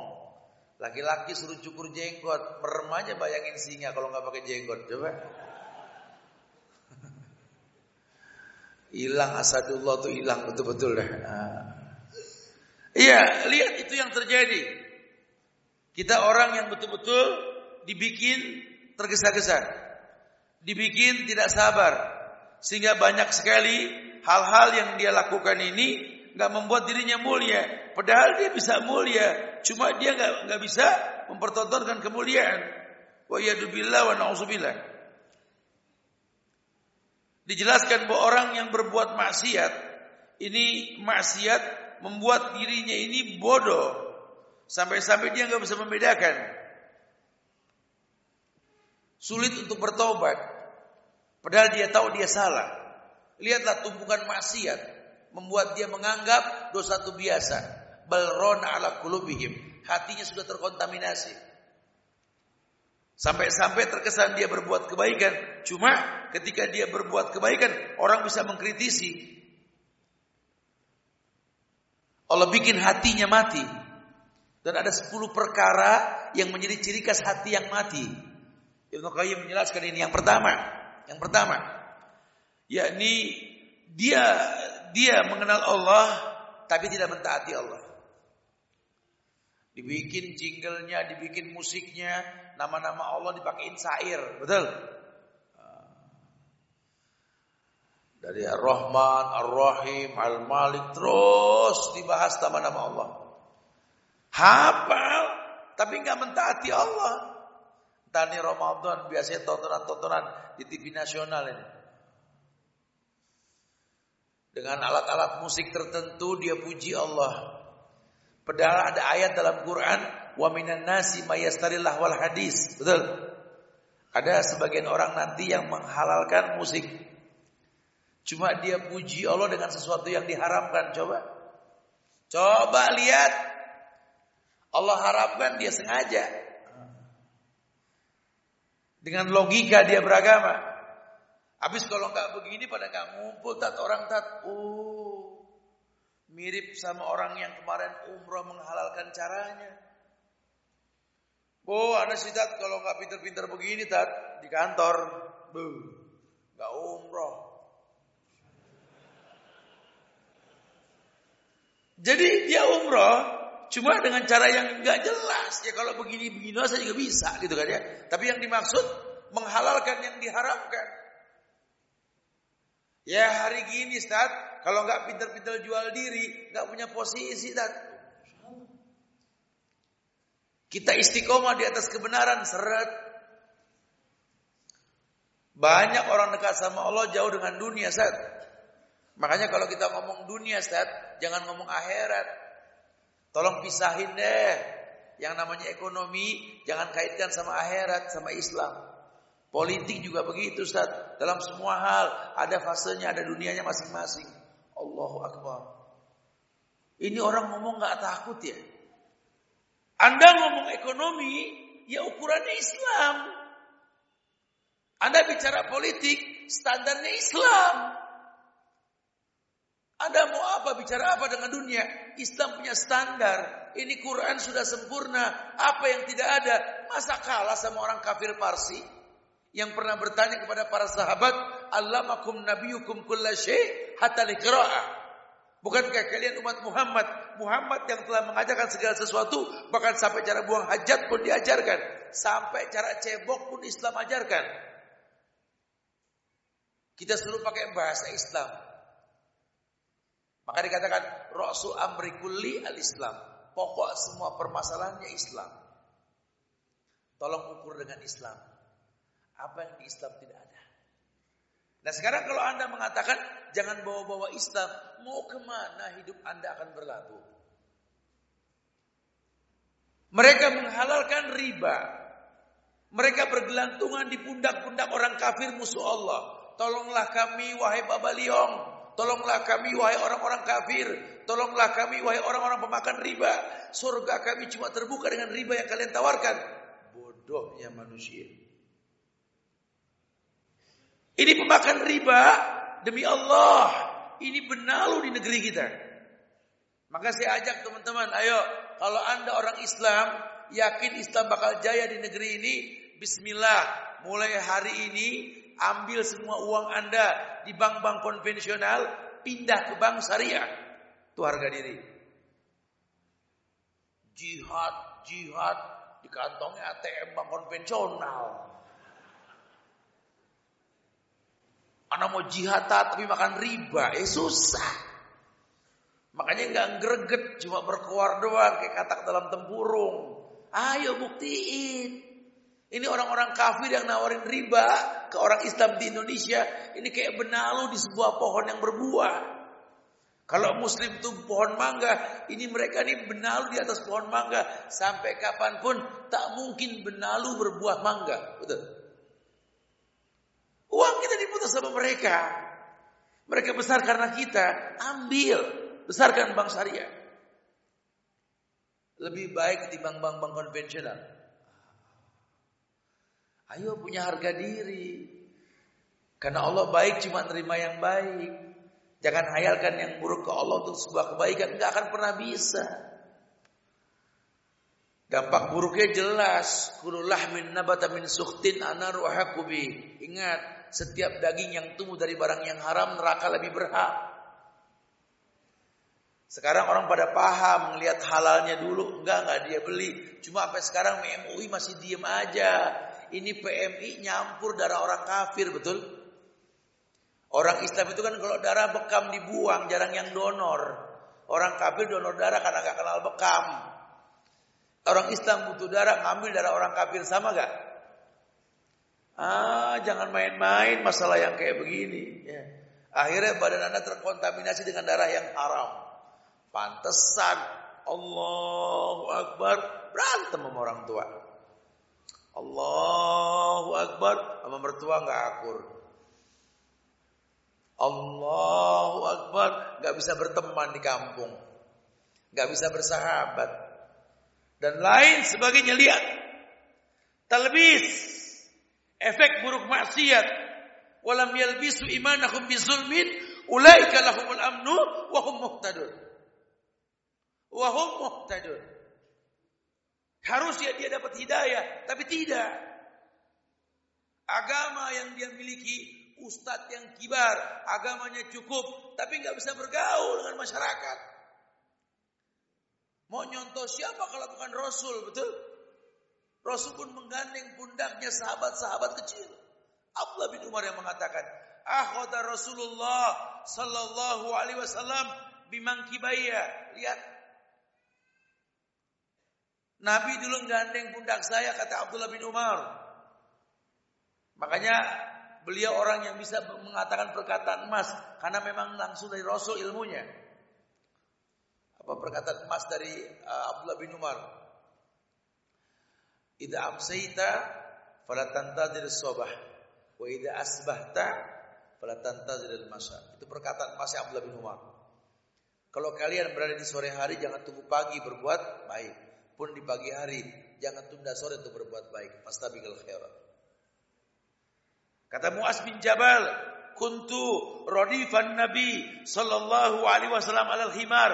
Laki-laki suruh cukur jenggot, merem aja bayangin singa kalau nggak pakai jenggot. Coba. Hilang asadullah tuh hilang betul-betul dah. Iya, lihat itu yang terjadi. Kita orang yang betul-betul dibikin tergesa-gesa. Dibikin tidak sabar. Sehingga banyak sekali hal-hal yang dia lakukan ini nggak membuat dirinya mulia. Padahal dia bisa mulia, cuma dia nggak nggak bisa mempertontonkan kemuliaan. Wa yadubillah wa na'udzubillah. Dijelaskan bahwa orang yang berbuat maksiat ini maksiat membuat dirinya ini bodoh sampai-sampai dia nggak bisa membedakan. Sulit untuk bertobat. Padahal dia tahu dia salah. Lihatlah tumpukan maksiat membuat dia menganggap dosa itu biasa. Balron ala kulubihim. Hatinya sudah terkontaminasi. Sampai-sampai terkesan dia berbuat kebaikan. Cuma ketika dia berbuat kebaikan, orang bisa mengkritisi. Allah bikin hatinya mati. Dan ada 10 perkara yang menjadi ciri khas hati yang mati. Ibnu Qayyim menjelaskan ini yang pertama. Yang pertama, yakni dia dia mengenal Allah tapi tidak mentaati Allah. Dibikin jinglenya, dibikin musiknya, nama-nama Allah dipakein sair, betul? Dari Ar-Rahman, Ar-Rahim, Al-Malik terus dibahas nama-nama Allah. Hafal tapi nggak mentaati Allah. Tani Ramadan biasanya tontonan-tontonan di TV nasional ini. Dengan alat-alat musik tertentu dia puji Allah. Padahal ada ayat dalam Quran, wa minan nasi mayastarillah wal hadis. Betul? Ada sebagian orang nanti yang menghalalkan musik. Cuma dia puji Allah dengan sesuatu yang diharamkan. Coba. Coba lihat. Allah harapkan dia sengaja. Dengan logika dia beragama. Habis kalau nggak begini pada nggak ngumpul tat orang tat. Oh, Mirip sama orang yang kemarin umroh menghalalkan caranya. Oh, anak sih tat kalau nggak pinter-pinter begini tat di kantor, nggak umroh. Jadi dia umroh cuma dengan cara yang nggak jelas ya kalau begini begini saya juga bisa gitu kan ya. Tapi yang dimaksud menghalalkan yang diharamkan. Ya hari gini Ustaz, kalau nggak pinter-pinter jual diri, nggak punya posisi Ustaz. Kita istiqomah di atas kebenaran seret. Banyak orang dekat sama Allah jauh dengan dunia Ustaz. Makanya kalau kita ngomong dunia Ustaz, jangan ngomong akhirat. Tolong pisahin deh. Yang namanya ekonomi jangan kaitkan sama akhirat, sama Islam. Politik juga begitu Ustaz. Dalam semua hal ada fasenya, ada dunianya masing-masing. Allahu Akbar. Ini orang ngomong nggak takut ya. Anda ngomong ekonomi, ya ukurannya Islam. Anda bicara politik, standarnya Islam. Anda mau apa bicara apa dengan dunia? Islam punya standar. Ini Quran sudah sempurna. Apa yang tidak ada? Masa kalah sama orang kafir Parsi? yang pernah bertanya kepada para sahabat, "Allamakum nabiyukum kulla syai' hatta liqra'ah." Bukankah kalian umat Muhammad, Muhammad yang telah mengajarkan segala sesuatu, bahkan sampai cara buang hajat pun diajarkan, sampai cara cebok pun Islam ajarkan. Kita suruh pakai bahasa Islam. Maka dikatakan Rasul amri kulli al-Islam. Pokok semua permasalahannya Islam. Tolong ukur dengan Islam. Apa yang di Islam tidak ada. Nah sekarang kalau anda mengatakan jangan bawa-bawa Islam, mau ke mana hidup anda akan berlabuh? Mereka menghalalkan riba. Mereka bergelantungan di pundak-pundak orang kafir musuh Allah. Tolonglah kami wahai Baba Liong. Tolonglah kami wahai orang-orang kafir. Tolonglah kami wahai orang-orang pemakan riba. Surga kami cuma terbuka dengan riba yang kalian tawarkan. Bodohnya manusia. Ini pemakan riba demi Allah. Ini benalu di negeri kita. Maka saya ajak teman-teman, ayo kalau Anda orang Islam, yakin Islam bakal jaya di negeri ini, bismillah, mulai hari ini ambil semua uang Anda di bank-bank konvensional, pindah ke bank syariah. Itu harga diri. Jihad, jihad di kantongnya ATM bank konvensional. Anak mau jihad tapi makan riba, eh susah. Makanya nggak greget, cuma berkuar doang kayak katak dalam tempurung. Ayo buktiin. Ini orang-orang kafir yang nawarin riba ke orang Islam di Indonesia. Ini kayak benalu di sebuah pohon yang berbuah. Kalau muslim itu pohon mangga, ini mereka ini benalu di atas pohon mangga. Sampai kapan pun tak mungkin benalu berbuah mangga. Betul. Uang kita diputus sama mereka. Mereka besar karena kita. Ambil. Besarkan bank syariah. Lebih baik ketimbang bank-bank konvensional. Ayo punya harga diri. Karena Allah baik cuma nerima yang baik. Jangan hayalkan yang buruk ke Allah untuk sebuah kebaikan. Enggak akan pernah bisa. Dampak buruknya jelas. Kululah min nabata min suhtin anaru. Ingat, setiap daging yang tumbuh dari barang yang haram neraka lebih berhak. Sekarang orang pada paham melihat halalnya dulu enggak enggak dia beli. Cuma sampai sekarang MUI masih diem aja. Ini PMI nyampur darah orang kafir, betul? Orang Islam itu kan kalau darah bekam dibuang, jarang yang donor. Orang kafir donor darah karena gak kenal bekam. Orang Islam butuh darah, ngambil darah orang kafir sama gak? Ah, jangan main-main masalah yang kayak begini. Ya. Akhirnya badan anda terkontaminasi dengan darah yang haram. Pantesan Allahu Akbar berantem sama orang tua. Allahu Akbar sama mertua nggak akur. Allahu Akbar nggak bisa berteman di kampung, nggak bisa bersahabat dan lain sebagainya. Lihat, talbis, efek buruk maksiat, walam yalbisu imanahum bizulmin, ulaika lahumul amnu wa hum muhtadun. Wahum muhtadun. Harusnya dia dapat hidayah, tapi tidak. Agama yang dia miliki, ustadz yang kibar, agamanya cukup, tapi nggak bisa bergaul dengan masyarakat. Mau nyontoh siapa kalau bukan Rasul, betul? Rasul pun menggandeng pundaknya sahabat-sahabat kecil. Abdullah bin Umar yang mengatakan, Akhwata Rasulullah sallallahu alaihi wasallam bimangkibaya. Lihat Nabi dulu gandeng pundak saya kata Abdullah bin Umar. Makanya beliau orang yang bisa mengatakan perkataan emas karena memang langsung dari Rasul ilmunya. Apa perkataan emas dari uh, Abdullah bin Umar? Idza amsayta fala tantazir as-subah wa idza asbahta fala tantazir al-masa. Itu perkataan emas Abdullah bin Umar. Kalau kalian berada di sore hari jangan tunggu pagi berbuat baik. Pun di pagi hari jangan tunda sore untuk berbuat baik. Fastabiqul khairat. Kata Muaz bin Jabal kuntu radifan nabi sallallahu alaihi wasallam alal himar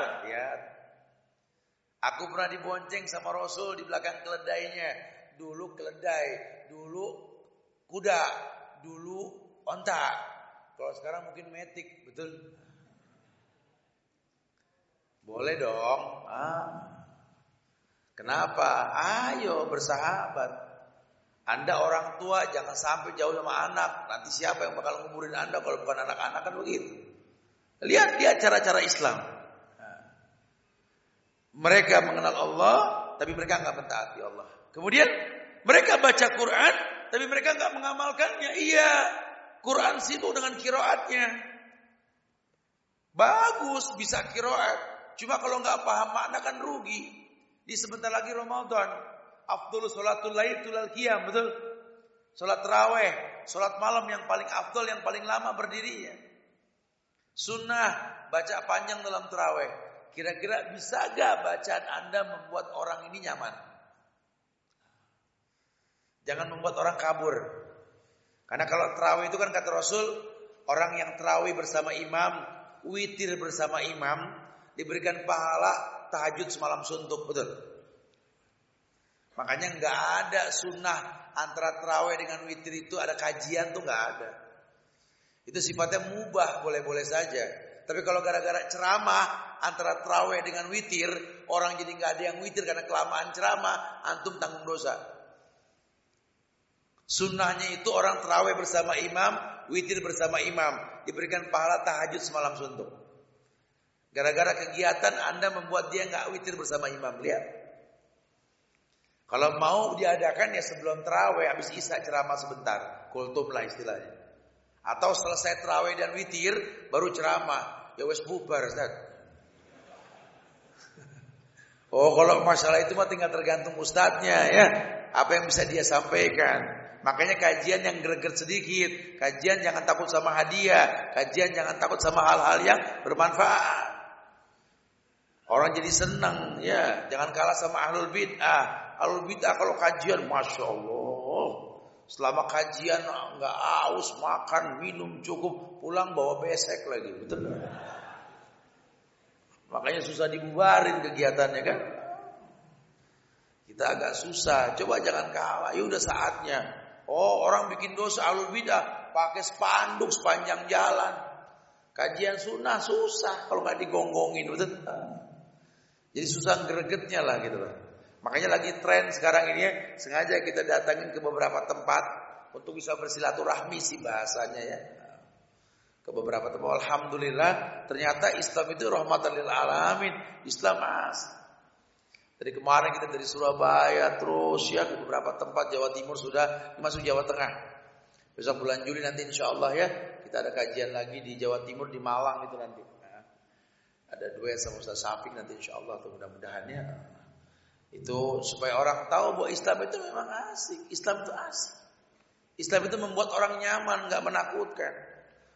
aku pernah dibonceng sama Rasul di belakang keledainya dulu keledai dulu kuda dulu onta kalau sekarang mungkin metik betul boleh dong ah Kenapa? Ayo bersahabat. Anda orang tua jangan sampai jauh sama anak. Nanti siapa yang bakal nguburin Anda kalau bukan anak-anak kan begitu. Lihat dia cara-cara Islam. Mereka mengenal Allah, tapi mereka nggak mentaati Allah. Kemudian mereka baca Quran, tapi mereka nggak mengamalkannya. Iya, Quran sibuk dengan kiroatnya. Bagus bisa kiroat. Cuma kalau nggak paham makna kan rugi. Di sebentar lagi Ramadan. Afdul sholatul lail tulal qiyam, betul? Salat raweh, salat malam yang paling afdol, yang paling lama berdirinya. Sunnah baca panjang dalam terawih. Kira-kira bisa gak bacaan Anda membuat orang ini nyaman? Jangan membuat orang kabur. Karena kalau terawih itu kan kata Rasul, orang yang terawih bersama imam, witir bersama imam, diberikan pahala tahajud semalam suntuk, betul? Makanya nggak ada sunnah antara terawih dengan witir itu ada kajian tuh nggak ada. Itu sifatnya mubah boleh-boleh saja. Tapi kalau gara-gara ceramah antara terawih dengan witir, orang jadi nggak ada yang witir karena kelamaan ceramah, antum tanggung dosa. Sunnahnya itu orang terawih bersama imam, witir bersama imam, diberikan pahala tahajud semalam suntuk. Gara-gara kegiatan Anda membuat dia nggak witir bersama imam, lihat. Kalau mau diadakan ya sebelum terawih, habis isya ceramah sebentar, kultum lah istilahnya. Atau selesai terawih dan witir, baru ceramah. Ya wes bubar, Ustaz. Oh kalau masalah itu mah tinggal tergantung ustadznya ya. Apa yang bisa dia sampaikan. Makanya kajian yang greget sedikit. Kajian jangan takut sama hadiah. Kajian jangan takut sama hal-hal yang bermanfaat. Orang jadi senang ya. Jangan kalah sama ahlul bid'ah. Ahlul bid'ah kalau kajian Masya Allah. Selama kajian nggak aus, makan, minum cukup. Pulang bawa besek lagi. Betul Makanya susah dibubarin kegiatannya kan. Kita agak susah. Coba jangan kalah. Ya udah saatnya. Oh, orang bikin dosa alul bidah pakai spanduk sepanjang jalan. Kajian sunnah susah kalau nggak digonggongin, betul? Jadi susah gregetnya lah gitu loh. Makanya lagi tren sekarang ini ya, sengaja kita datangin ke beberapa tempat untuk bisa bersilaturahmi sih bahasanya ya ke beberapa tempat. Alhamdulillah ternyata Islam itu rahmatan lil alamin. Islam as. Dari kemarin kita dari Surabaya terus ya ke beberapa tempat Jawa Timur sudah masuk Jawa Tengah. Besok bulan Juli nanti insya Allah ya kita ada kajian lagi di Jawa Timur di Malang itu nanti. Nah, ada dua sama Ustaz Safik nanti insya Allah mudah-mudahan ya. Itu supaya orang tahu bahwa Islam itu memang asik. Islam itu asik. Islam itu membuat orang nyaman, nggak menakutkan.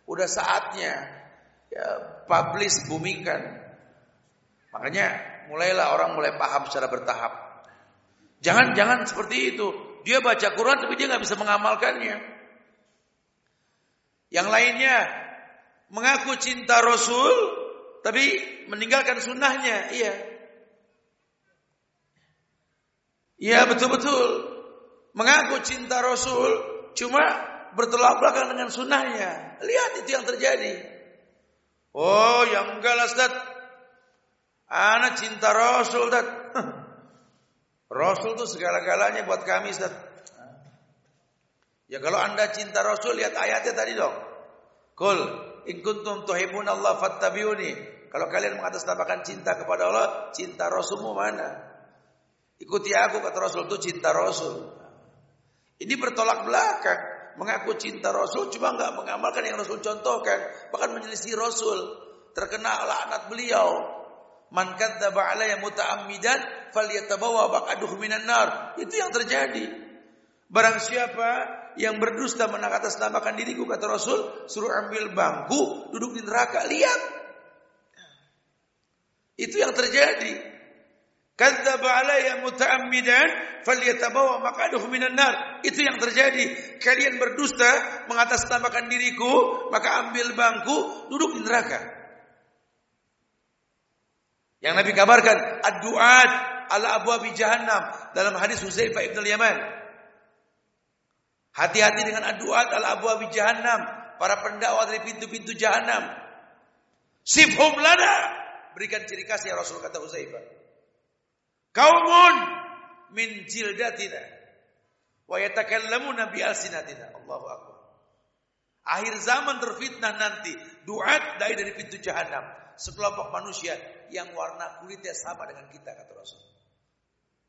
Udah saatnya ya publish bumikan. Makanya mulailah orang mulai paham secara bertahap. Jangan jangan seperti itu. Dia baca Quran tapi dia nggak bisa mengamalkannya. Yang lainnya mengaku cinta Rasul tapi meninggalkan sunnahnya. Iya. Iya betul-betul. Mengaku cinta Rasul cuma bertolak belakang dengan sunnahnya. Lihat itu yang terjadi. Oh, yang lah Ustaz. Anak cinta Rasul Ustaz. Rasul itu segala-galanya buat kami Ustaz. Ya kalau anda cinta Rasul lihat ayatnya tadi dong. Kul in kuntum Allah fattabiuni. Kalau kalian mengatasnamakan cinta kepada Allah, cinta Rasulmu mana? Ikuti aku kata Rasul itu cinta Rasul. Ini bertolak belakang mengaku cinta Rasul cuma nggak mengamalkan yang Rasul contohkan, bahkan menyelisih Rasul, terkena laknat beliau. Man kadzdzaba alayya muta'ammidan falyatabawa baqaduhu minan nar. Itu yang terjadi. Barang siapa yang berdusta mengatasnamakan diriku kata Rasul, suruh ambil bangku, duduk di neraka. Lihat. Itu yang terjadi. Kadzdzaba alayya muta'ammidan falyatabawa maq'adahu minan nar. Itu yang terjadi. Kalian berdusta mengatasnamakan diriku, maka ambil bangku, duduk di neraka. Yang Nabi kabarkan, ad-du'at ala abwabi jahannam dalam hadis Hudzaifah ibn al-Yaman. Hati-hati dengan ad-du'at ala abwabi jahannam, para pendakwa dari pintu-pintu jahannam. Sifhum lana. Berikan ciri khas ya Rasul kata Hudzaifah. Kaumun min jildatina wa yatakallamuna bi alsinatina. Allahu akbar. Akhir zaman terfitnah nanti duat dari dari pintu jahanam. Sekelompok manusia yang warna kulitnya sama dengan kita kata Rasul.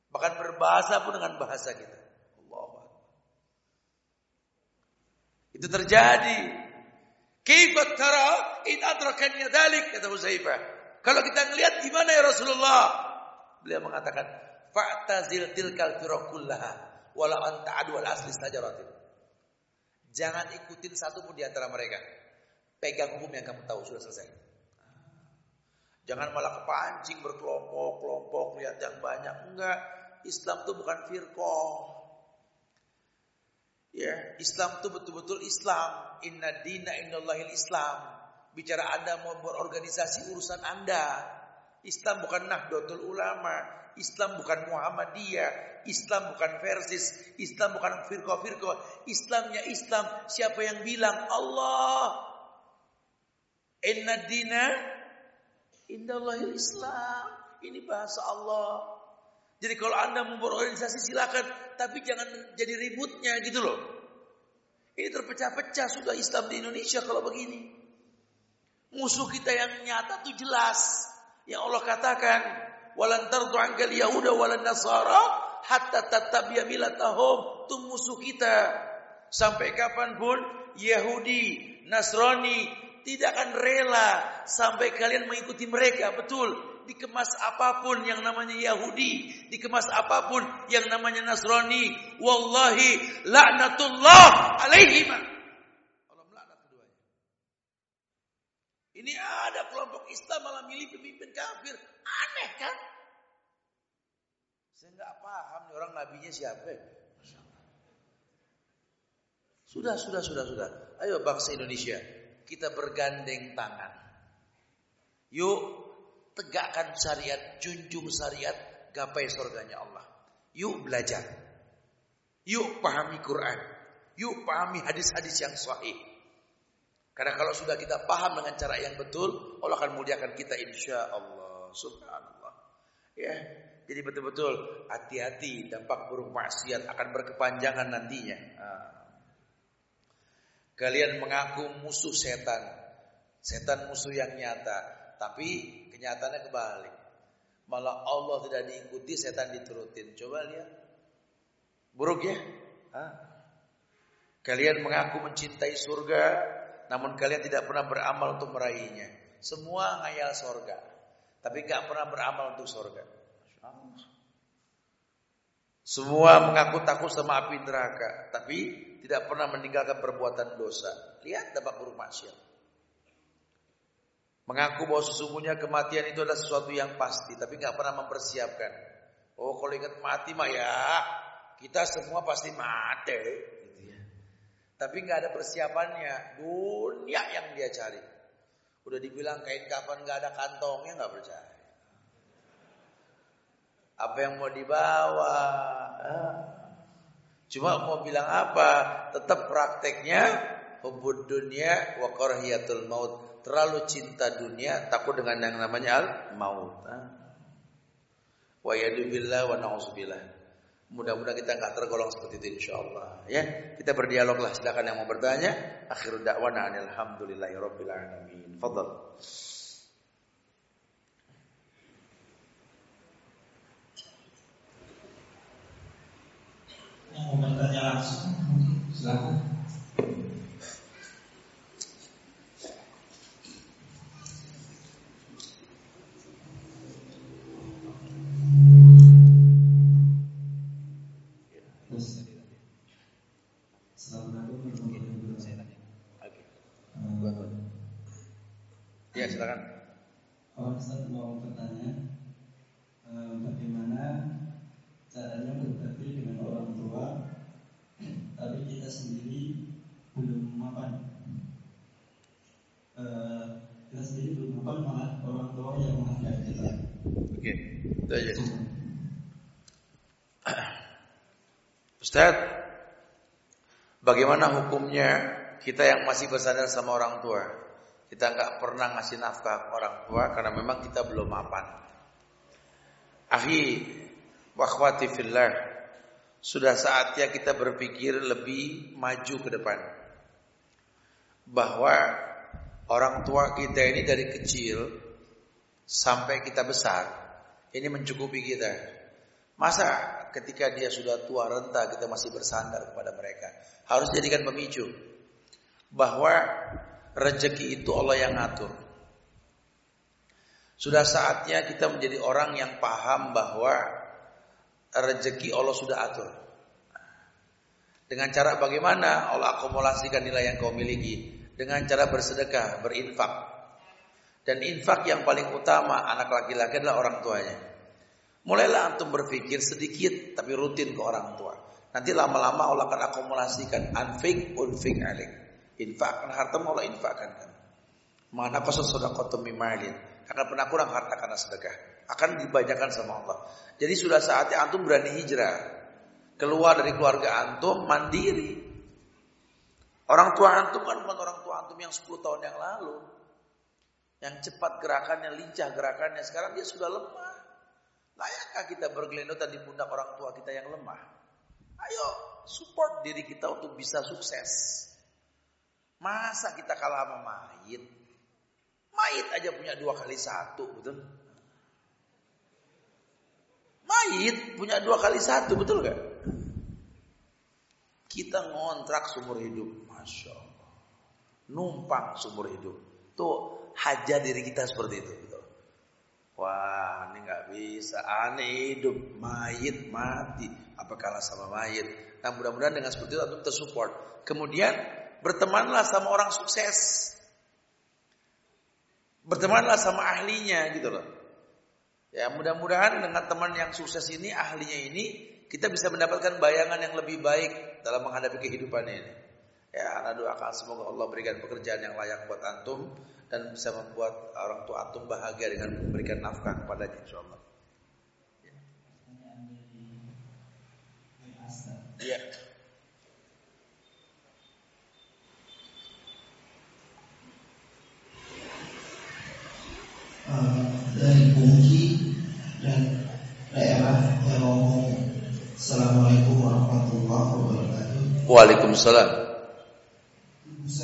Bahkan berbahasa pun dengan bahasa kita. Akbar. Itu terjadi. Kaifa tara in adrakannya dalik kata Huzaifah. Kalau kita ngelihat gimana ya Rasulullah? Beliau mengatakan, "Fa'tazil tilkal firakullaha wala anta adwal asli sajaratin." Jangan ikutin satu pun di antara mereka. Pegang hukum yang kamu tahu sudah selesai. Jangan malah kepancing berkelompok-kelompok lihat yang banyak. Enggak, Islam itu bukan firqah. Ya, Islam itu betul-betul Islam. Inna dina innallahil Islam. Bicara Anda mau berorganisasi urusan Anda. Islam bukan Nahdlatul Ulama, Islam bukan Muhammadiyah, Islam bukan versis, Islam bukan firqa-firqa, Islamnya Islam. Siapa yang bilang Allah? Inna dina indallahil Islam. Ini bahasa Allah. Jadi kalau Anda mau berorganisasi silakan, tapi jangan jadi ributnya gitu loh. Ini terpecah-pecah sudah Islam di Indonesia kalau begini. Musuh kita yang nyata tuh jelas. Yang Allah katakan, "Walan tardu yahuda walan nasara hatta tattabi'a milatahum." Itu musuh kita. Sampai kapan pun Yahudi, Nasrani tidak akan rela sampai kalian mengikuti mereka. Betul, dikemas apa pun yang namanya Yahudi, dikemas apa pun yang namanya Nasrani, wallahi laknatullah alaihim. Allah. Ini ada kelompok Islam malah milih pemimpin kafir. Aneh kan? Saya nggak paham nih orang nabinya siapa. Sudah, sudah, sudah, sudah. Ayo bangsa Indonesia, kita bergandeng tangan. Yuk tegakkan syariat, junjung syariat, gapai surganya Allah. Yuk belajar. Yuk pahami Quran. Yuk pahami hadis-hadis yang sahih. Karena kalau sudah kita paham dengan cara yang betul, Allah akan muliakan kita insya Allah. Subhanallah. Ya, jadi betul-betul hati-hati dampak buruk maksiat akan berkepanjangan nantinya. Nah. Kalian mengaku musuh setan. Setan musuh yang nyata. Tapi kenyataannya kebalik. Malah Allah tidak diikuti, setan diturutin. Coba lihat. Buruk ya? Hah? Kalian mengaku mencintai surga, namun kalian tidak pernah beramal untuk meraihnya. Semua ngayal surga, tapi gak pernah beramal untuk surga. Semua mengaku takut sama api neraka, tapi tidak pernah meninggalkan perbuatan dosa. Lihat dampak buruk maksiat. Mengaku bahwa sesungguhnya kematian itu adalah sesuatu yang pasti, tapi nggak pernah mempersiapkan. Oh, kalau ingat mati mah ya, kita semua pasti mati, gitu ya. Tapi nggak ada persiapannya, dunia yang dia cari. Udah dibilang kain kapan nggak ada kantongnya nggak percaya. Apa yang mau dibawa? Ah. Cuma mau bilang apa? Tetap prakteknya hubud dunia wa karahiyatul maut. Terlalu cinta dunia, takut dengan yang namanya al maut. Wa yadubillah wa na'udzubillah. Mudah-mudahan kita nggak tergolong seperti itu insyaallah. Ya, kita berdialog lah. Silakan yang mau bertanya. Akhirul da'wana alhamdulillahirabbil alamin. Fadhal. Mau bertanya langsung silakan. Ya silakan. Kalau Ustaz mau bertanya, eh, bagaimana caranya berbakti dengan orang tua, tapi kita sendiri belum mapan. Eh, kita sendiri belum mapan malah orang tua yang menghargai kita. Oke, itu aja. Ustaz, bagaimana hukumnya kita yang masih bersandar sama orang tua? Kita nggak pernah ngasih nafkah ke orang tua karena memang kita belum mapan. Akhi, wakhwati fillah, sudah saatnya kita berpikir lebih maju ke depan. Bahwa orang tua kita ini dari kecil sampai kita besar, ini mencukupi kita. Masa ketika dia sudah tua renta kita masih bersandar kepada mereka? Harus jadikan pemicu bahwa rezeki itu Allah yang ngatur. Sudah saatnya kita menjadi orang yang paham bahwa rezeki Allah sudah atur. Dengan cara bagaimana Allah akumulasikan nilai yang kau miliki? Dengan cara bersedekah, berinfak. Dan infak yang paling utama anak laki-laki adalah orang tuanya. Mulailah antum berpikir sedikit tapi rutin ke orang tua. Nanti lama-lama Allah akan akumulasikan anfik unfik alik. Infakkan harta Allah infakkan kan. Mana kau sedekah mimalin. Akan pernah kurang harta karena sedekah. Akan dibanyakan sama Allah. Jadi sudah saatnya antum berani hijrah. Keluar dari keluarga antum mandiri. Orang tua antum kan bukan orang tua antum yang 10 tahun yang lalu. Yang cepat gerakannya, lincah gerakannya. Sekarang dia sudah lemah. Layakkah kita bergelendotan di pundak orang tua kita yang lemah? Ayo support diri kita untuk bisa sukses. Masa kita kalah sama mayit? Mayit aja punya dua kali satu, betul? Mayit punya dua kali satu, betul gak? Kita ngontrak sumur hidup, masya Allah. Numpang sumur hidup. Tuh hajat diri kita seperti itu. Wah, ini nggak bisa. Aneh hidup, mayit mati. Apa kalah sama mayit? Nah, mudah-mudahan dengan seperti itu antum tersupport. Kemudian bertemanlah sama orang sukses. Bertemanlah sama ahlinya gitu loh. Ya, mudah-mudahan dengan teman yang sukses ini, ahlinya ini, kita bisa mendapatkan bayangan yang lebih baik dalam menghadapi kehidupan ini. Ya, anak doakan semoga Allah berikan pekerjaan yang layak buat antum dan bisa membuat orang tua antum bahagia dengan memberikan nafkah kepada insyaallah. Ya. ya. Uh, dari Bungki dan daerah yang ngomong Assalamualaikum warahmatullahi wabarakatuh. Waalaikumsalam.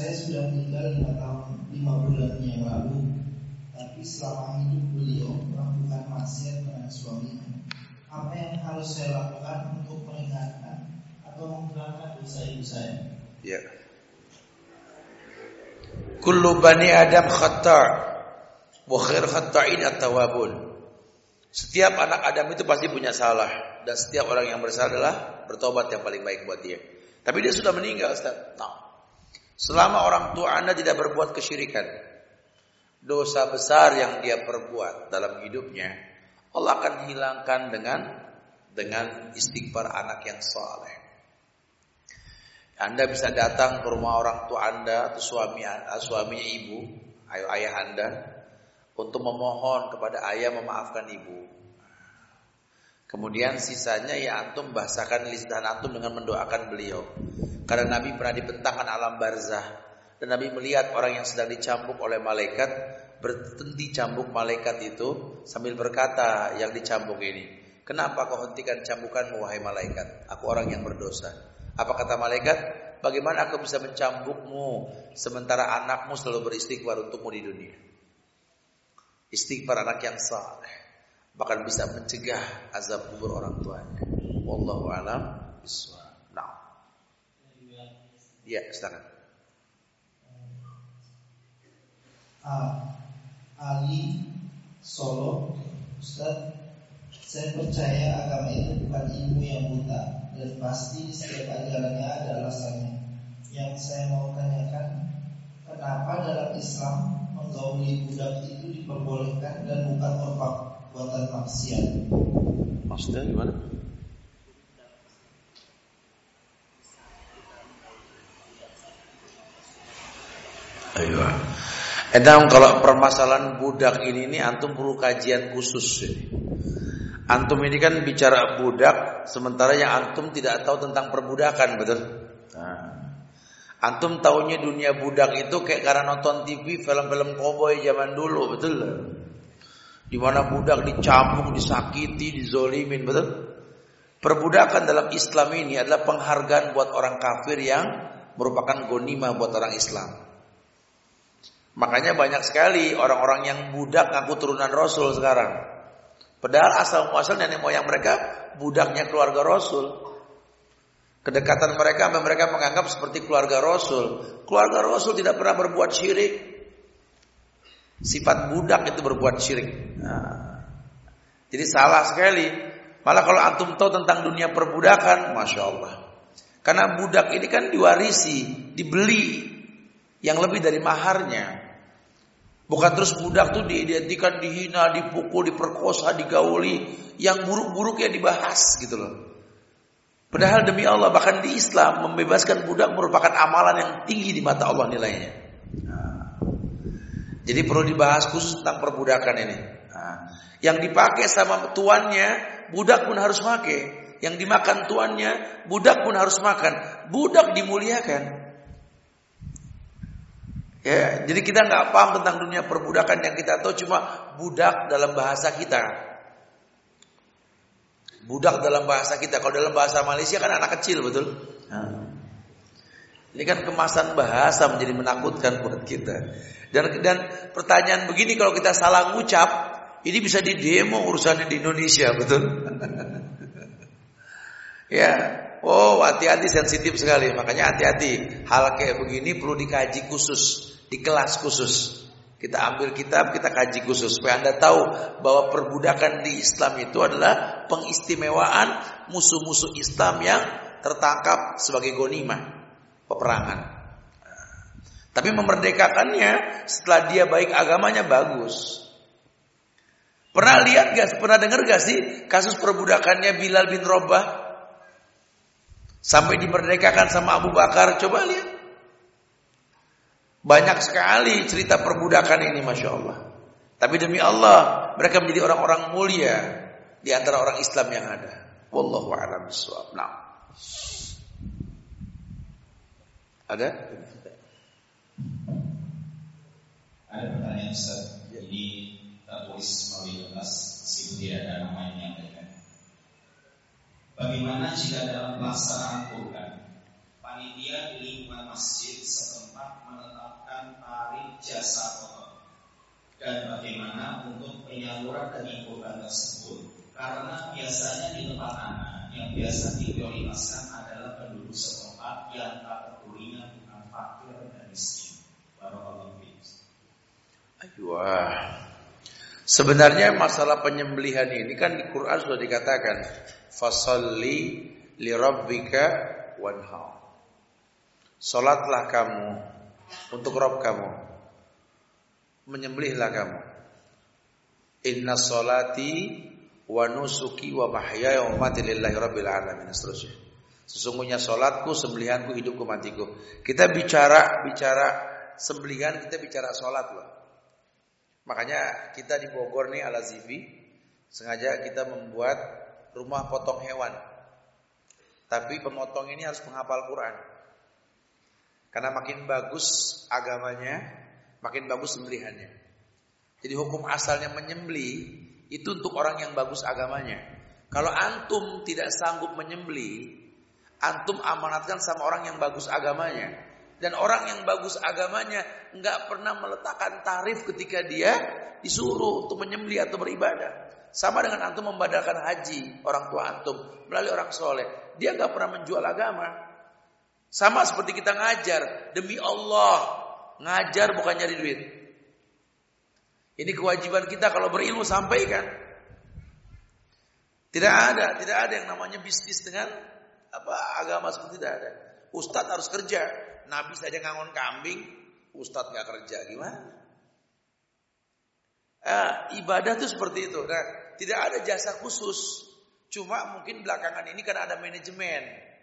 Saya sudah meninggal lima tahun lima bulan yang lalu, tapi selama hidup beliau melakukan maksiat dengan suaminya. Apa yang harus saya lakukan untuk meringankan atau menghilangkan dosa ibu saya? Ya. Kullu bani Adam khata' wa khair khata'in at-tawabun. Setiap anak Adam itu pasti punya salah dan setiap orang yang bersalah adalah bertobat yang paling baik buat dia. Tapi dia sudah meninggal, Ustaz. Nah, Selama orang tua Anda tidak berbuat kesyirikan, dosa besar yang dia perbuat dalam hidupnya, Allah akan hilangkan dengan dengan istighfar anak yang soleh. Anda bisa datang ke rumah orang tua Anda atau suami suaminya ibu, ayo ayah Anda untuk memohon kepada ayah memaafkan ibu. Kemudian sisanya ya antum bahasakan lisan antum dengan mendoakan beliau. Karena Nabi pernah dibentangkan alam barzah dan Nabi melihat orang yang sedang dicambuk oleh malaikat berhenti cambuk malaikat itu sambil berkata yang dicambuk ini, "Kenapa kau hentikan cambukanmu wahai malaikat? Aku orang yang berdosa." Apa kata malaikat? Bagaimana aku bisa mencambukmu sementara anakmu selalu beristighfar untukmu di dunia? Istighfar anak yang saleh bahkan bisa mencegah azab kubur orang tuanya. Wallahu alam. Ya, silakan. A. Ali Solo Ustaz saya percaya agama itu bukan ilmu yang buta dan pasti setiap ajarannya ada alasannya. Yang saya mau tanyakan, kenapa dalam Islam menggauli budak itu diperbolehkan dan bukan merupakan buatan maksiat? Maksudnya gimana? Ayo. Edam kalau permasalahan budak ini ini antum perlu kajian khusus ini. Antum ini kan bicara budak sementara yang antum tidak tahu tentang perbudakan, betul? Nah. Antum tahunya dunia budak itu kayak karena nonton TV film-film koboi zaman dulu, betul? Di mana budak dicambuk, disakiti, dizolimin, betul? Perbudakan dalam Islam ini adalah penghargaan buat orang kafir yang merupakan gonima buat orang Islam. Makanya banyak sekali orang-orang yang budak ngaku turunan Rasul sekarang. Padahal asal muasal nenek moyang mereka budaknya keluarga Rasul. Kedekatan mereka mereka menganggap seperti keluarga Rasul. Keluarga Rasul tidak pernah berbuat syirik. Sifat budak itu berbuat syirik. Nah, jadi salah sekali. Malah kalau antum tahu tentang dunia perbudakan, masya Allah. Karena budak ini kan diwarisi, dibeli yang lebih dari maharnya. Bukan terus budak tuh diidentikan dihina, dipukul, diperkosa, digauli, yang buruk-buruk ya dibahas gitu loh. Padahal demi Allah bahkan di Islam membebaskan budak merupakan amalan yang tinggi di mata Allah nilainya. Nah, jadi perlu dibahas khusus tentang perbudakan ini. Nah, yang dipakai sama tuannya, budak pun harus pakai. Yang dimakan tuannya, budak pun harus makan. Budak dimuliakan. Ya, jadi kita nggak paham tentang dunia perbudakan yang kita tahu cuma budak dalam bahasa kita. Budak dalam bahasa kita, kalau dalam bahasa Malaysia kan anak kecil betul. Nah. Ini kan kemasan bahasa menjadi menakutkan buat kita. Dan dan pertanyaan begini kalau kita salah ngucap, ini bisa di demo urusannya di Indonesia, betul? ya, oh hati-hati sensitif sekali. Makanya hati-hati. Hal kayak begini perlu dikaji khusus di kelas khusus. Kita ambil kitab, kita kaji khusus supaya Anda tahu bahwa perbudakan di Islam itu adalah pengistimewaan musuh-musuh Islam yang tertangkap sebagai gonimah peperangan. Tapi memerdekakannya setelah dia baik agamanya bagus. Pernah lihat gak, pernah dengar gak sih kasus perbudakannya Bilal bin Robah? Sampai dimerdekakan sama Abu Bakar, coba lihat. Banyak sekali cerita perbudakan ini Masya Allah. Tapi demi Allah, mereka menjadi orang-orang mulia di antara orang Islam yang ada. Wallahu a'lam bishawab. Nah. Ada? Ada pertanyaan Ustaz. Ini tertulis melalui kertas meskipun tidak ada nama yang menyampaikan. Bagaimana jika dalam pelaksanaan Quran panitia di lingkungan masjid setempat menetapkan tarif jasa foto dan bagaimana untuk penyaluran daging kurban tersebut karena biasanya di tempat anak yang biasa diprioritaskan adalah penduduk setempat yang kategorinya bukan fakir dan miskin. Barakallahu Wah. Sebenarnya masalah penyembelihan ini kan di Quran sudah dikatakan fasalli li wanhar. Salatlah kamu untuk Rob kamu. Menyembelihlah kamu. Inna salati wa nusuki wa mahyaya wa mati lillahi rabbil alamin seterusnya. Sesungguhnya salatku, sembelihanku, hidupku, matiku. Kita bicara bicara sembelihan, kita bicara salat loh. Makanya kita di Bogor nih Al Azifi sengaja kita membuat rumah potong hewan. Tapi pemotong ini harus menghafal Quran. Karena makin bagus agamanya, makin bagus sembelihannya. Jadi hukum asalnya menyembeli itu untuk orang yang bagus agamanya. Kalau antum tidak sanggup menyembeli, antum amanatkan sama orang yang bagus agamanya. Dan orang yang bagus agamanya nggak pernah meletakkan tarif ketika dia disuruh untuk menyembeli atau beribadah. Sama dengan antum membadalkan haji orang tua antum melalui orang soleh. Dia nggak pernah menjual agama. Sama seperti kita ngajar demi Allah. Ngajar bukan nyari duit. Ini kewajiban kita kalau berilmu sampaikan. Tidak ada, tidak ada yang namanya bisnis dengan apa agama seperti tidak ada. Ustadz harus kerja. Nabi saja ngangon kambing, Ustadz nggak kerja gimana? Eh, ibadah itu seperti itu. Nah, tidak ada jasa khusus. Cuma mungkin belakangan ini kan ada manajemen.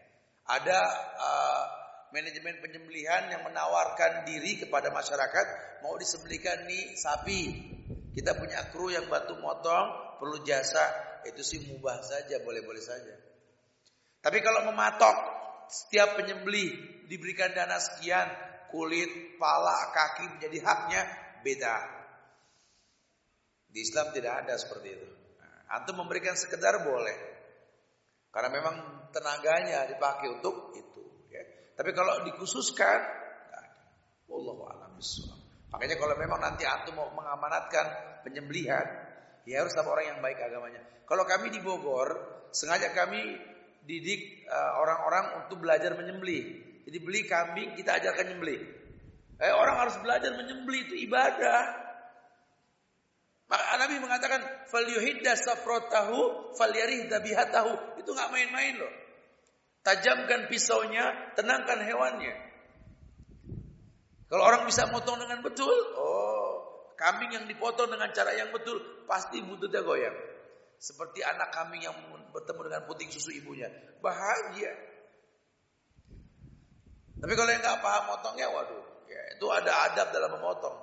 Ada uh, manajemen penyembelihan yang menawarkan diri kepada masyarakat mau disembelihkan nih sapi. Kita punya kru yang batu motong, perlu jasa, itu sih mubah saja, boleh-boleh saja. Tapi kalau mematok setiap penyembelih diberikan dana sekian, kulit, pala, kaki menjadi haknya, beda. Di Islam tidak ada seperti itu. Nah, antum memberikan sekedar boleh. Karena memang tenaganya dipakai untuk itu. Ya. Tapi kalau dikhususkan. Wallahu a'lam Makanya kalau memang nanti antum mau mengamanatkan penyembelihan, ya harus sama orang yang baik agamanya. Kalau kami di Bogor, sengaja kami didik uh, orang-orang untuk belajar menyembelih. Jadi beli kambing, kita ajarkan nyembelih. Eh, orang harus belajar menyembelih itu ibadah. Maka Nabi mengatakan, "Falyuhidda safrotahu, falyarih dabihatahu." Itu nggak main-main loh. Tajamkan pisaunya, tenangkan hewannya. Kalau orang bisa motong dengan betul, oh, kambing yang dipotong dengan cara yang betul, pasti buntutnya goyang. Seperti anak kambing yang bertemu dengan puting susu ibunya. Bahagia. Tapi kalau yang nggak paham motongnya, waduh, ya, itu ada adab dalam memotong.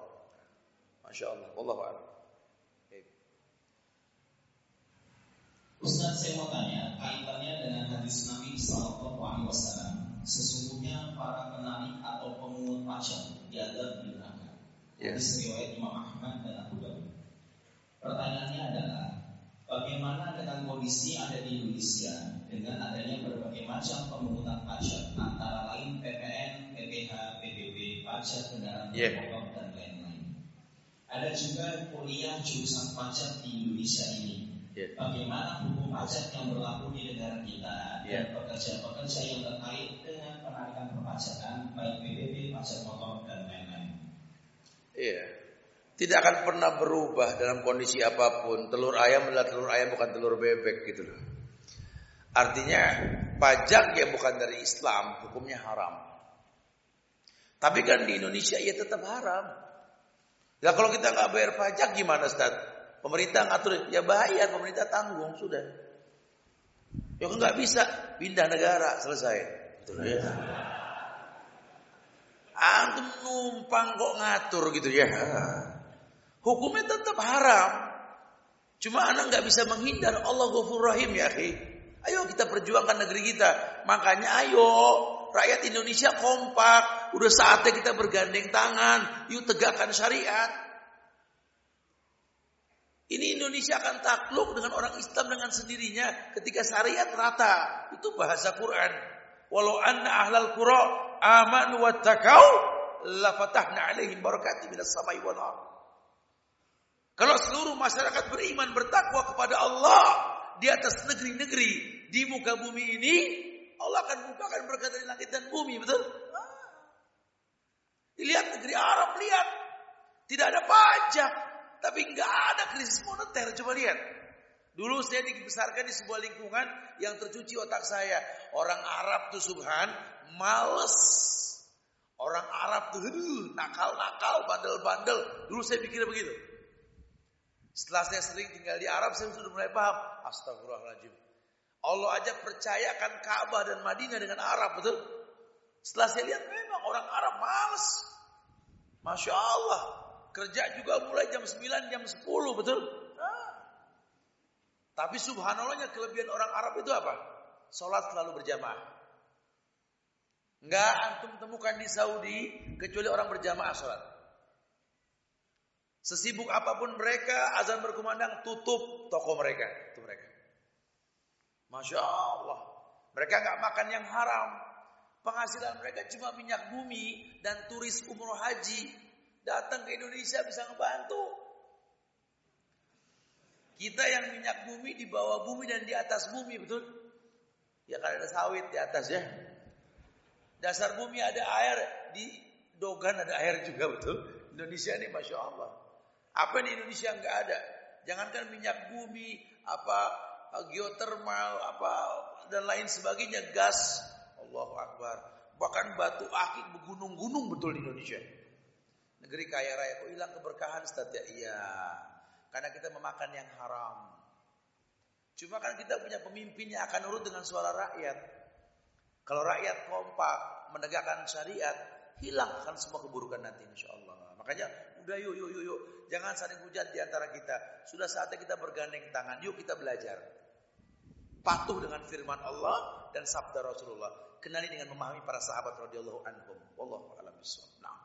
Masya Allah, Allah Ustaz saya mau tanya kaitannya dengan hadis Nabi Sallallahu Alaihi Wasallam. Sesungguhnya para penarik atau pemungut pajak diadab di neraka. Yes. Hadis riwayat Imam Ahmad dan Abu Dawud. Pertanyaannya adalah Bagaimana dengan kondisi ada di Indonesia dengan adanya berbagai macam pemungutan pajak antara lain PPN, PPH, PBB, pajak kendaraan yeah. bermotor dan lain-lain. Ada juga kuliah jurusan pajak di Indonesia ini. Yeah. Bagaimana hukum pajak yang berlaku di negara kita yeah. dan pekerja-pekerja yang terkait dengan penarikan perpajakan baik PBB, pajak motor dan lain-lain. Iya. Yeah tidak akan pernah berubah dalam kondisi apa pun. Telur ayam adalah telur ayam bukan telur bebek gitu loh. Artinya pajak yang bukan dari Islam hukumnya haram. Tapi kan di Indonesia ya tetap haram. Ya kalau kita nggak bayar pajak gimana Ustaz? Pemerintah ngatur ya bayar, pemerintah tanggung sudah. Ya kan nggak bisa pindah negara selesai. Betul ya. Antum numpang kok ngatur gitu ya. Hukumnya tetap haram. Cuma anak nggak bisa menghindar. Allah Ghafur Rahim ya akhi. Ayo kita perjuangkan negeri kita. Makanya ayo rakyat Indonesia kompak. Udah saatnya kita bergandeng tangan. Yuk tegakkan syariat. Ini Indonesia akan takluk dengan orang Islam dengan sendirinya ketika syariat rata. Itu bahasa Quran. Walau anna ahlal qura amanu wattaqau la fatahna alaihim barakati minas samai wal. Kalau seluruh masyarakat beriman bertakwa kepada Allah di atas negeri-negeri di muka bumi ini, Allah akan bukakan berkat dari langit dan bumi, betul? Dilihat negeri Arab, lihat. Tidak ada pajak, tapi nggak ada krisis moneter. Coba lihat. Dulu saya dibesarkan di sebuah lingkungan yang tercuci otak saya. Orang Arab tuh subhan, males. Orang Arab tuh nakal-nakal, bandel-bandel. Dulu saya pikir begitu. Setelah saya sering tinggal di Arab, saya sudah mulai paham. Astagfirullahaladzim. Allah aja percayakan Ka'bah dan Madinah dengan Arab, betul? Setelah saya lihat memang orang Arab males. Masya Allah. Kerja juga mulai jam 9, jam 10, betul? Tapi subhanallahnya kelebihan orang Arab itu apa? Sholat selalu berjamaah. Enggak antum temukan di Saudi kecuali orang berjamaah sholat. Sesibuk apa pun mereka, azan berkumandang, tutup toko mereka. Itu mereka. Masya Allah. Mereka nggak makan yang haram. Penghasilan mereka cuma minyak bumi dan turis umroh haji. Datang ke Indonesia bisa ngebantu. Kita yang minyak bumi di bawah bumi dan di atas bumi, betul? Ya kan ada sawit di atas ya. Dasar bumi ada air, di Dogan ada air juga, betul? Indonesia ini Masya Allah. Apa di Indonesia nggak ada? Jangankan minyak bumi, apa geotermal, apa dan lain sebagainya, gas. Allahu Akbar. Bahkan batu akik bergunung-gunung betul di Indonesia. Negeri kaya raya kok hilang keberkahan Ustaz ya? Iya. Karena kita memakan yang haram. Cuma kan kita punya pemimpin yang akan nurut dengan suara rakyat. Kalau rakyat kompak menegakkan syariat, hilang akan semua keburukan nanti insya Allah. Makanya udah yuk yuk yuk yuk Jangan saling hujat di antara kita. Sudah saatnya kita bergandeng tangan. Yuk kita belajar. Patuh dengan firman Allah dan sabda Rasulullah. Kenali dengan memahami para sahabat radhiyallahu anhum. Wallahu a'lam bishawab. Nah.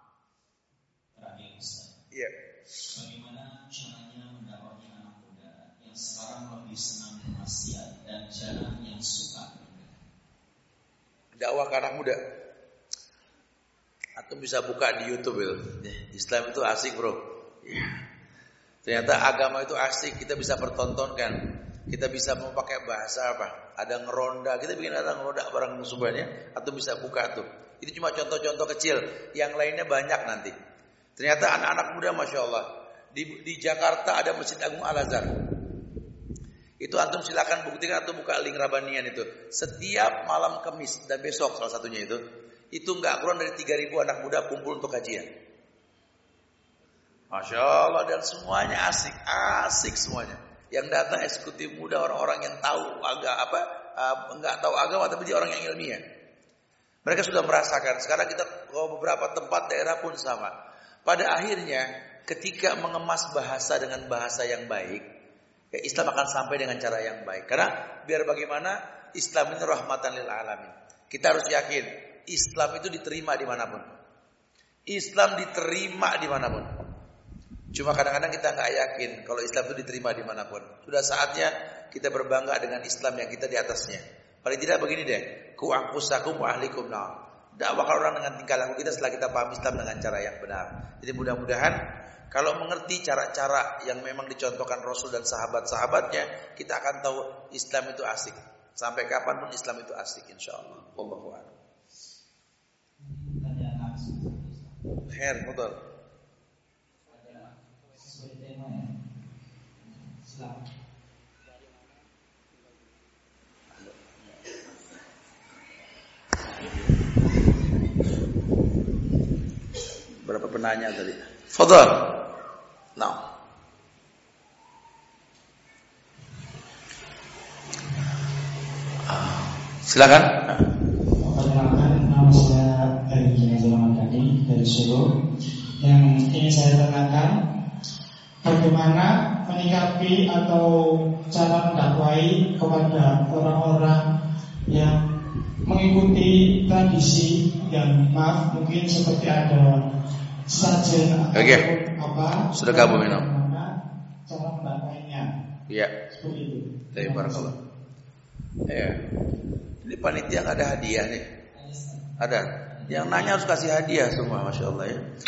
Iya. Bagaimana caranya mendakwai anak muda yang sekarang lebih senang bermaksiat dan jarang yang suka dakwah ke anak muda. Atau bisa buka di YouTube ya. Islam itu asik bro. Ya. Ternyata agama itu asik, kita bisa pertontonkan. Kita bisa memakai bahasa apa? Ada ngeronda, kita bikin ada ngeronda barang musuhnya atau bisa buka tuh. Itu cuma contoh-contoh kecil, yang lainnya banyak nanti. Ternyata anak-anak muda Masya Allah di, di Jakarta ada Masjid Agung Al Azhar. Itu antum silakan buktikan atau buka link Rabanian itu. Setiap malam Kamis dan besok salah satunya itu, itu nggak kurang dari 3000 anak muda kumpul untuk kajian. Masya Allah dan semuanya asik, asik semuanya. Yang datang eksekutif muda orang-orang yang tahu agak apa, uh, nggak tahu agama tapi dia orang yang ilmiah. Mereka sudah merasakan. Sekarang kita ke beberapa tempat daerah pun sama. Pada akhirnya ketika mengemas bahasa dengan bahasa yang baik, ya Islam akan sampai dengan cara yang baik. Karena biar bagaimana Islam ini rahmatan lil alamin. Kita harus yakin Islam itu diterima di mana pun. Islam diterima di mana pun. Cuma kadang-kadang kita nggak yakin kalau Islam itu diterima di mana pun. Sudah saatnya kita berbangga dengan Islam yang kita di atasnya. Paling tidak begini deh, ku angkusakum wa ahlikum nah. Dakwah orang dengan tingkah laku kita setelah kita paham Islam dengan cara yang benar. Jadi mudah-mudahan kalau mengerti cara-cara yang memang dicontohkan Rasul dan sahabat-sahabatnya, kita akan tahu Islam itu asik. Sampai kapan pun Islam itu asik insyaallah. Wallahu a'lam. Her, betul. Berapa penanya tadi? Fadal. Nah. Silakan. Perkenalkan nama saya dari Jalan tadi dari Solo. Yang ingin saya tanyakan bagaimana menyikapi atau cara mendakwai kepada orang-orang yang mengikuti tradisi yang maaf mungkin seperti ada okay. apa? Sudah kamu minum cara mendakwainya iya. Seperti itu. Dari barakallah. Ya ini panitia ada hadiah nih? Ada. Yang nanya harus kasih hadiah semua masya Allah ya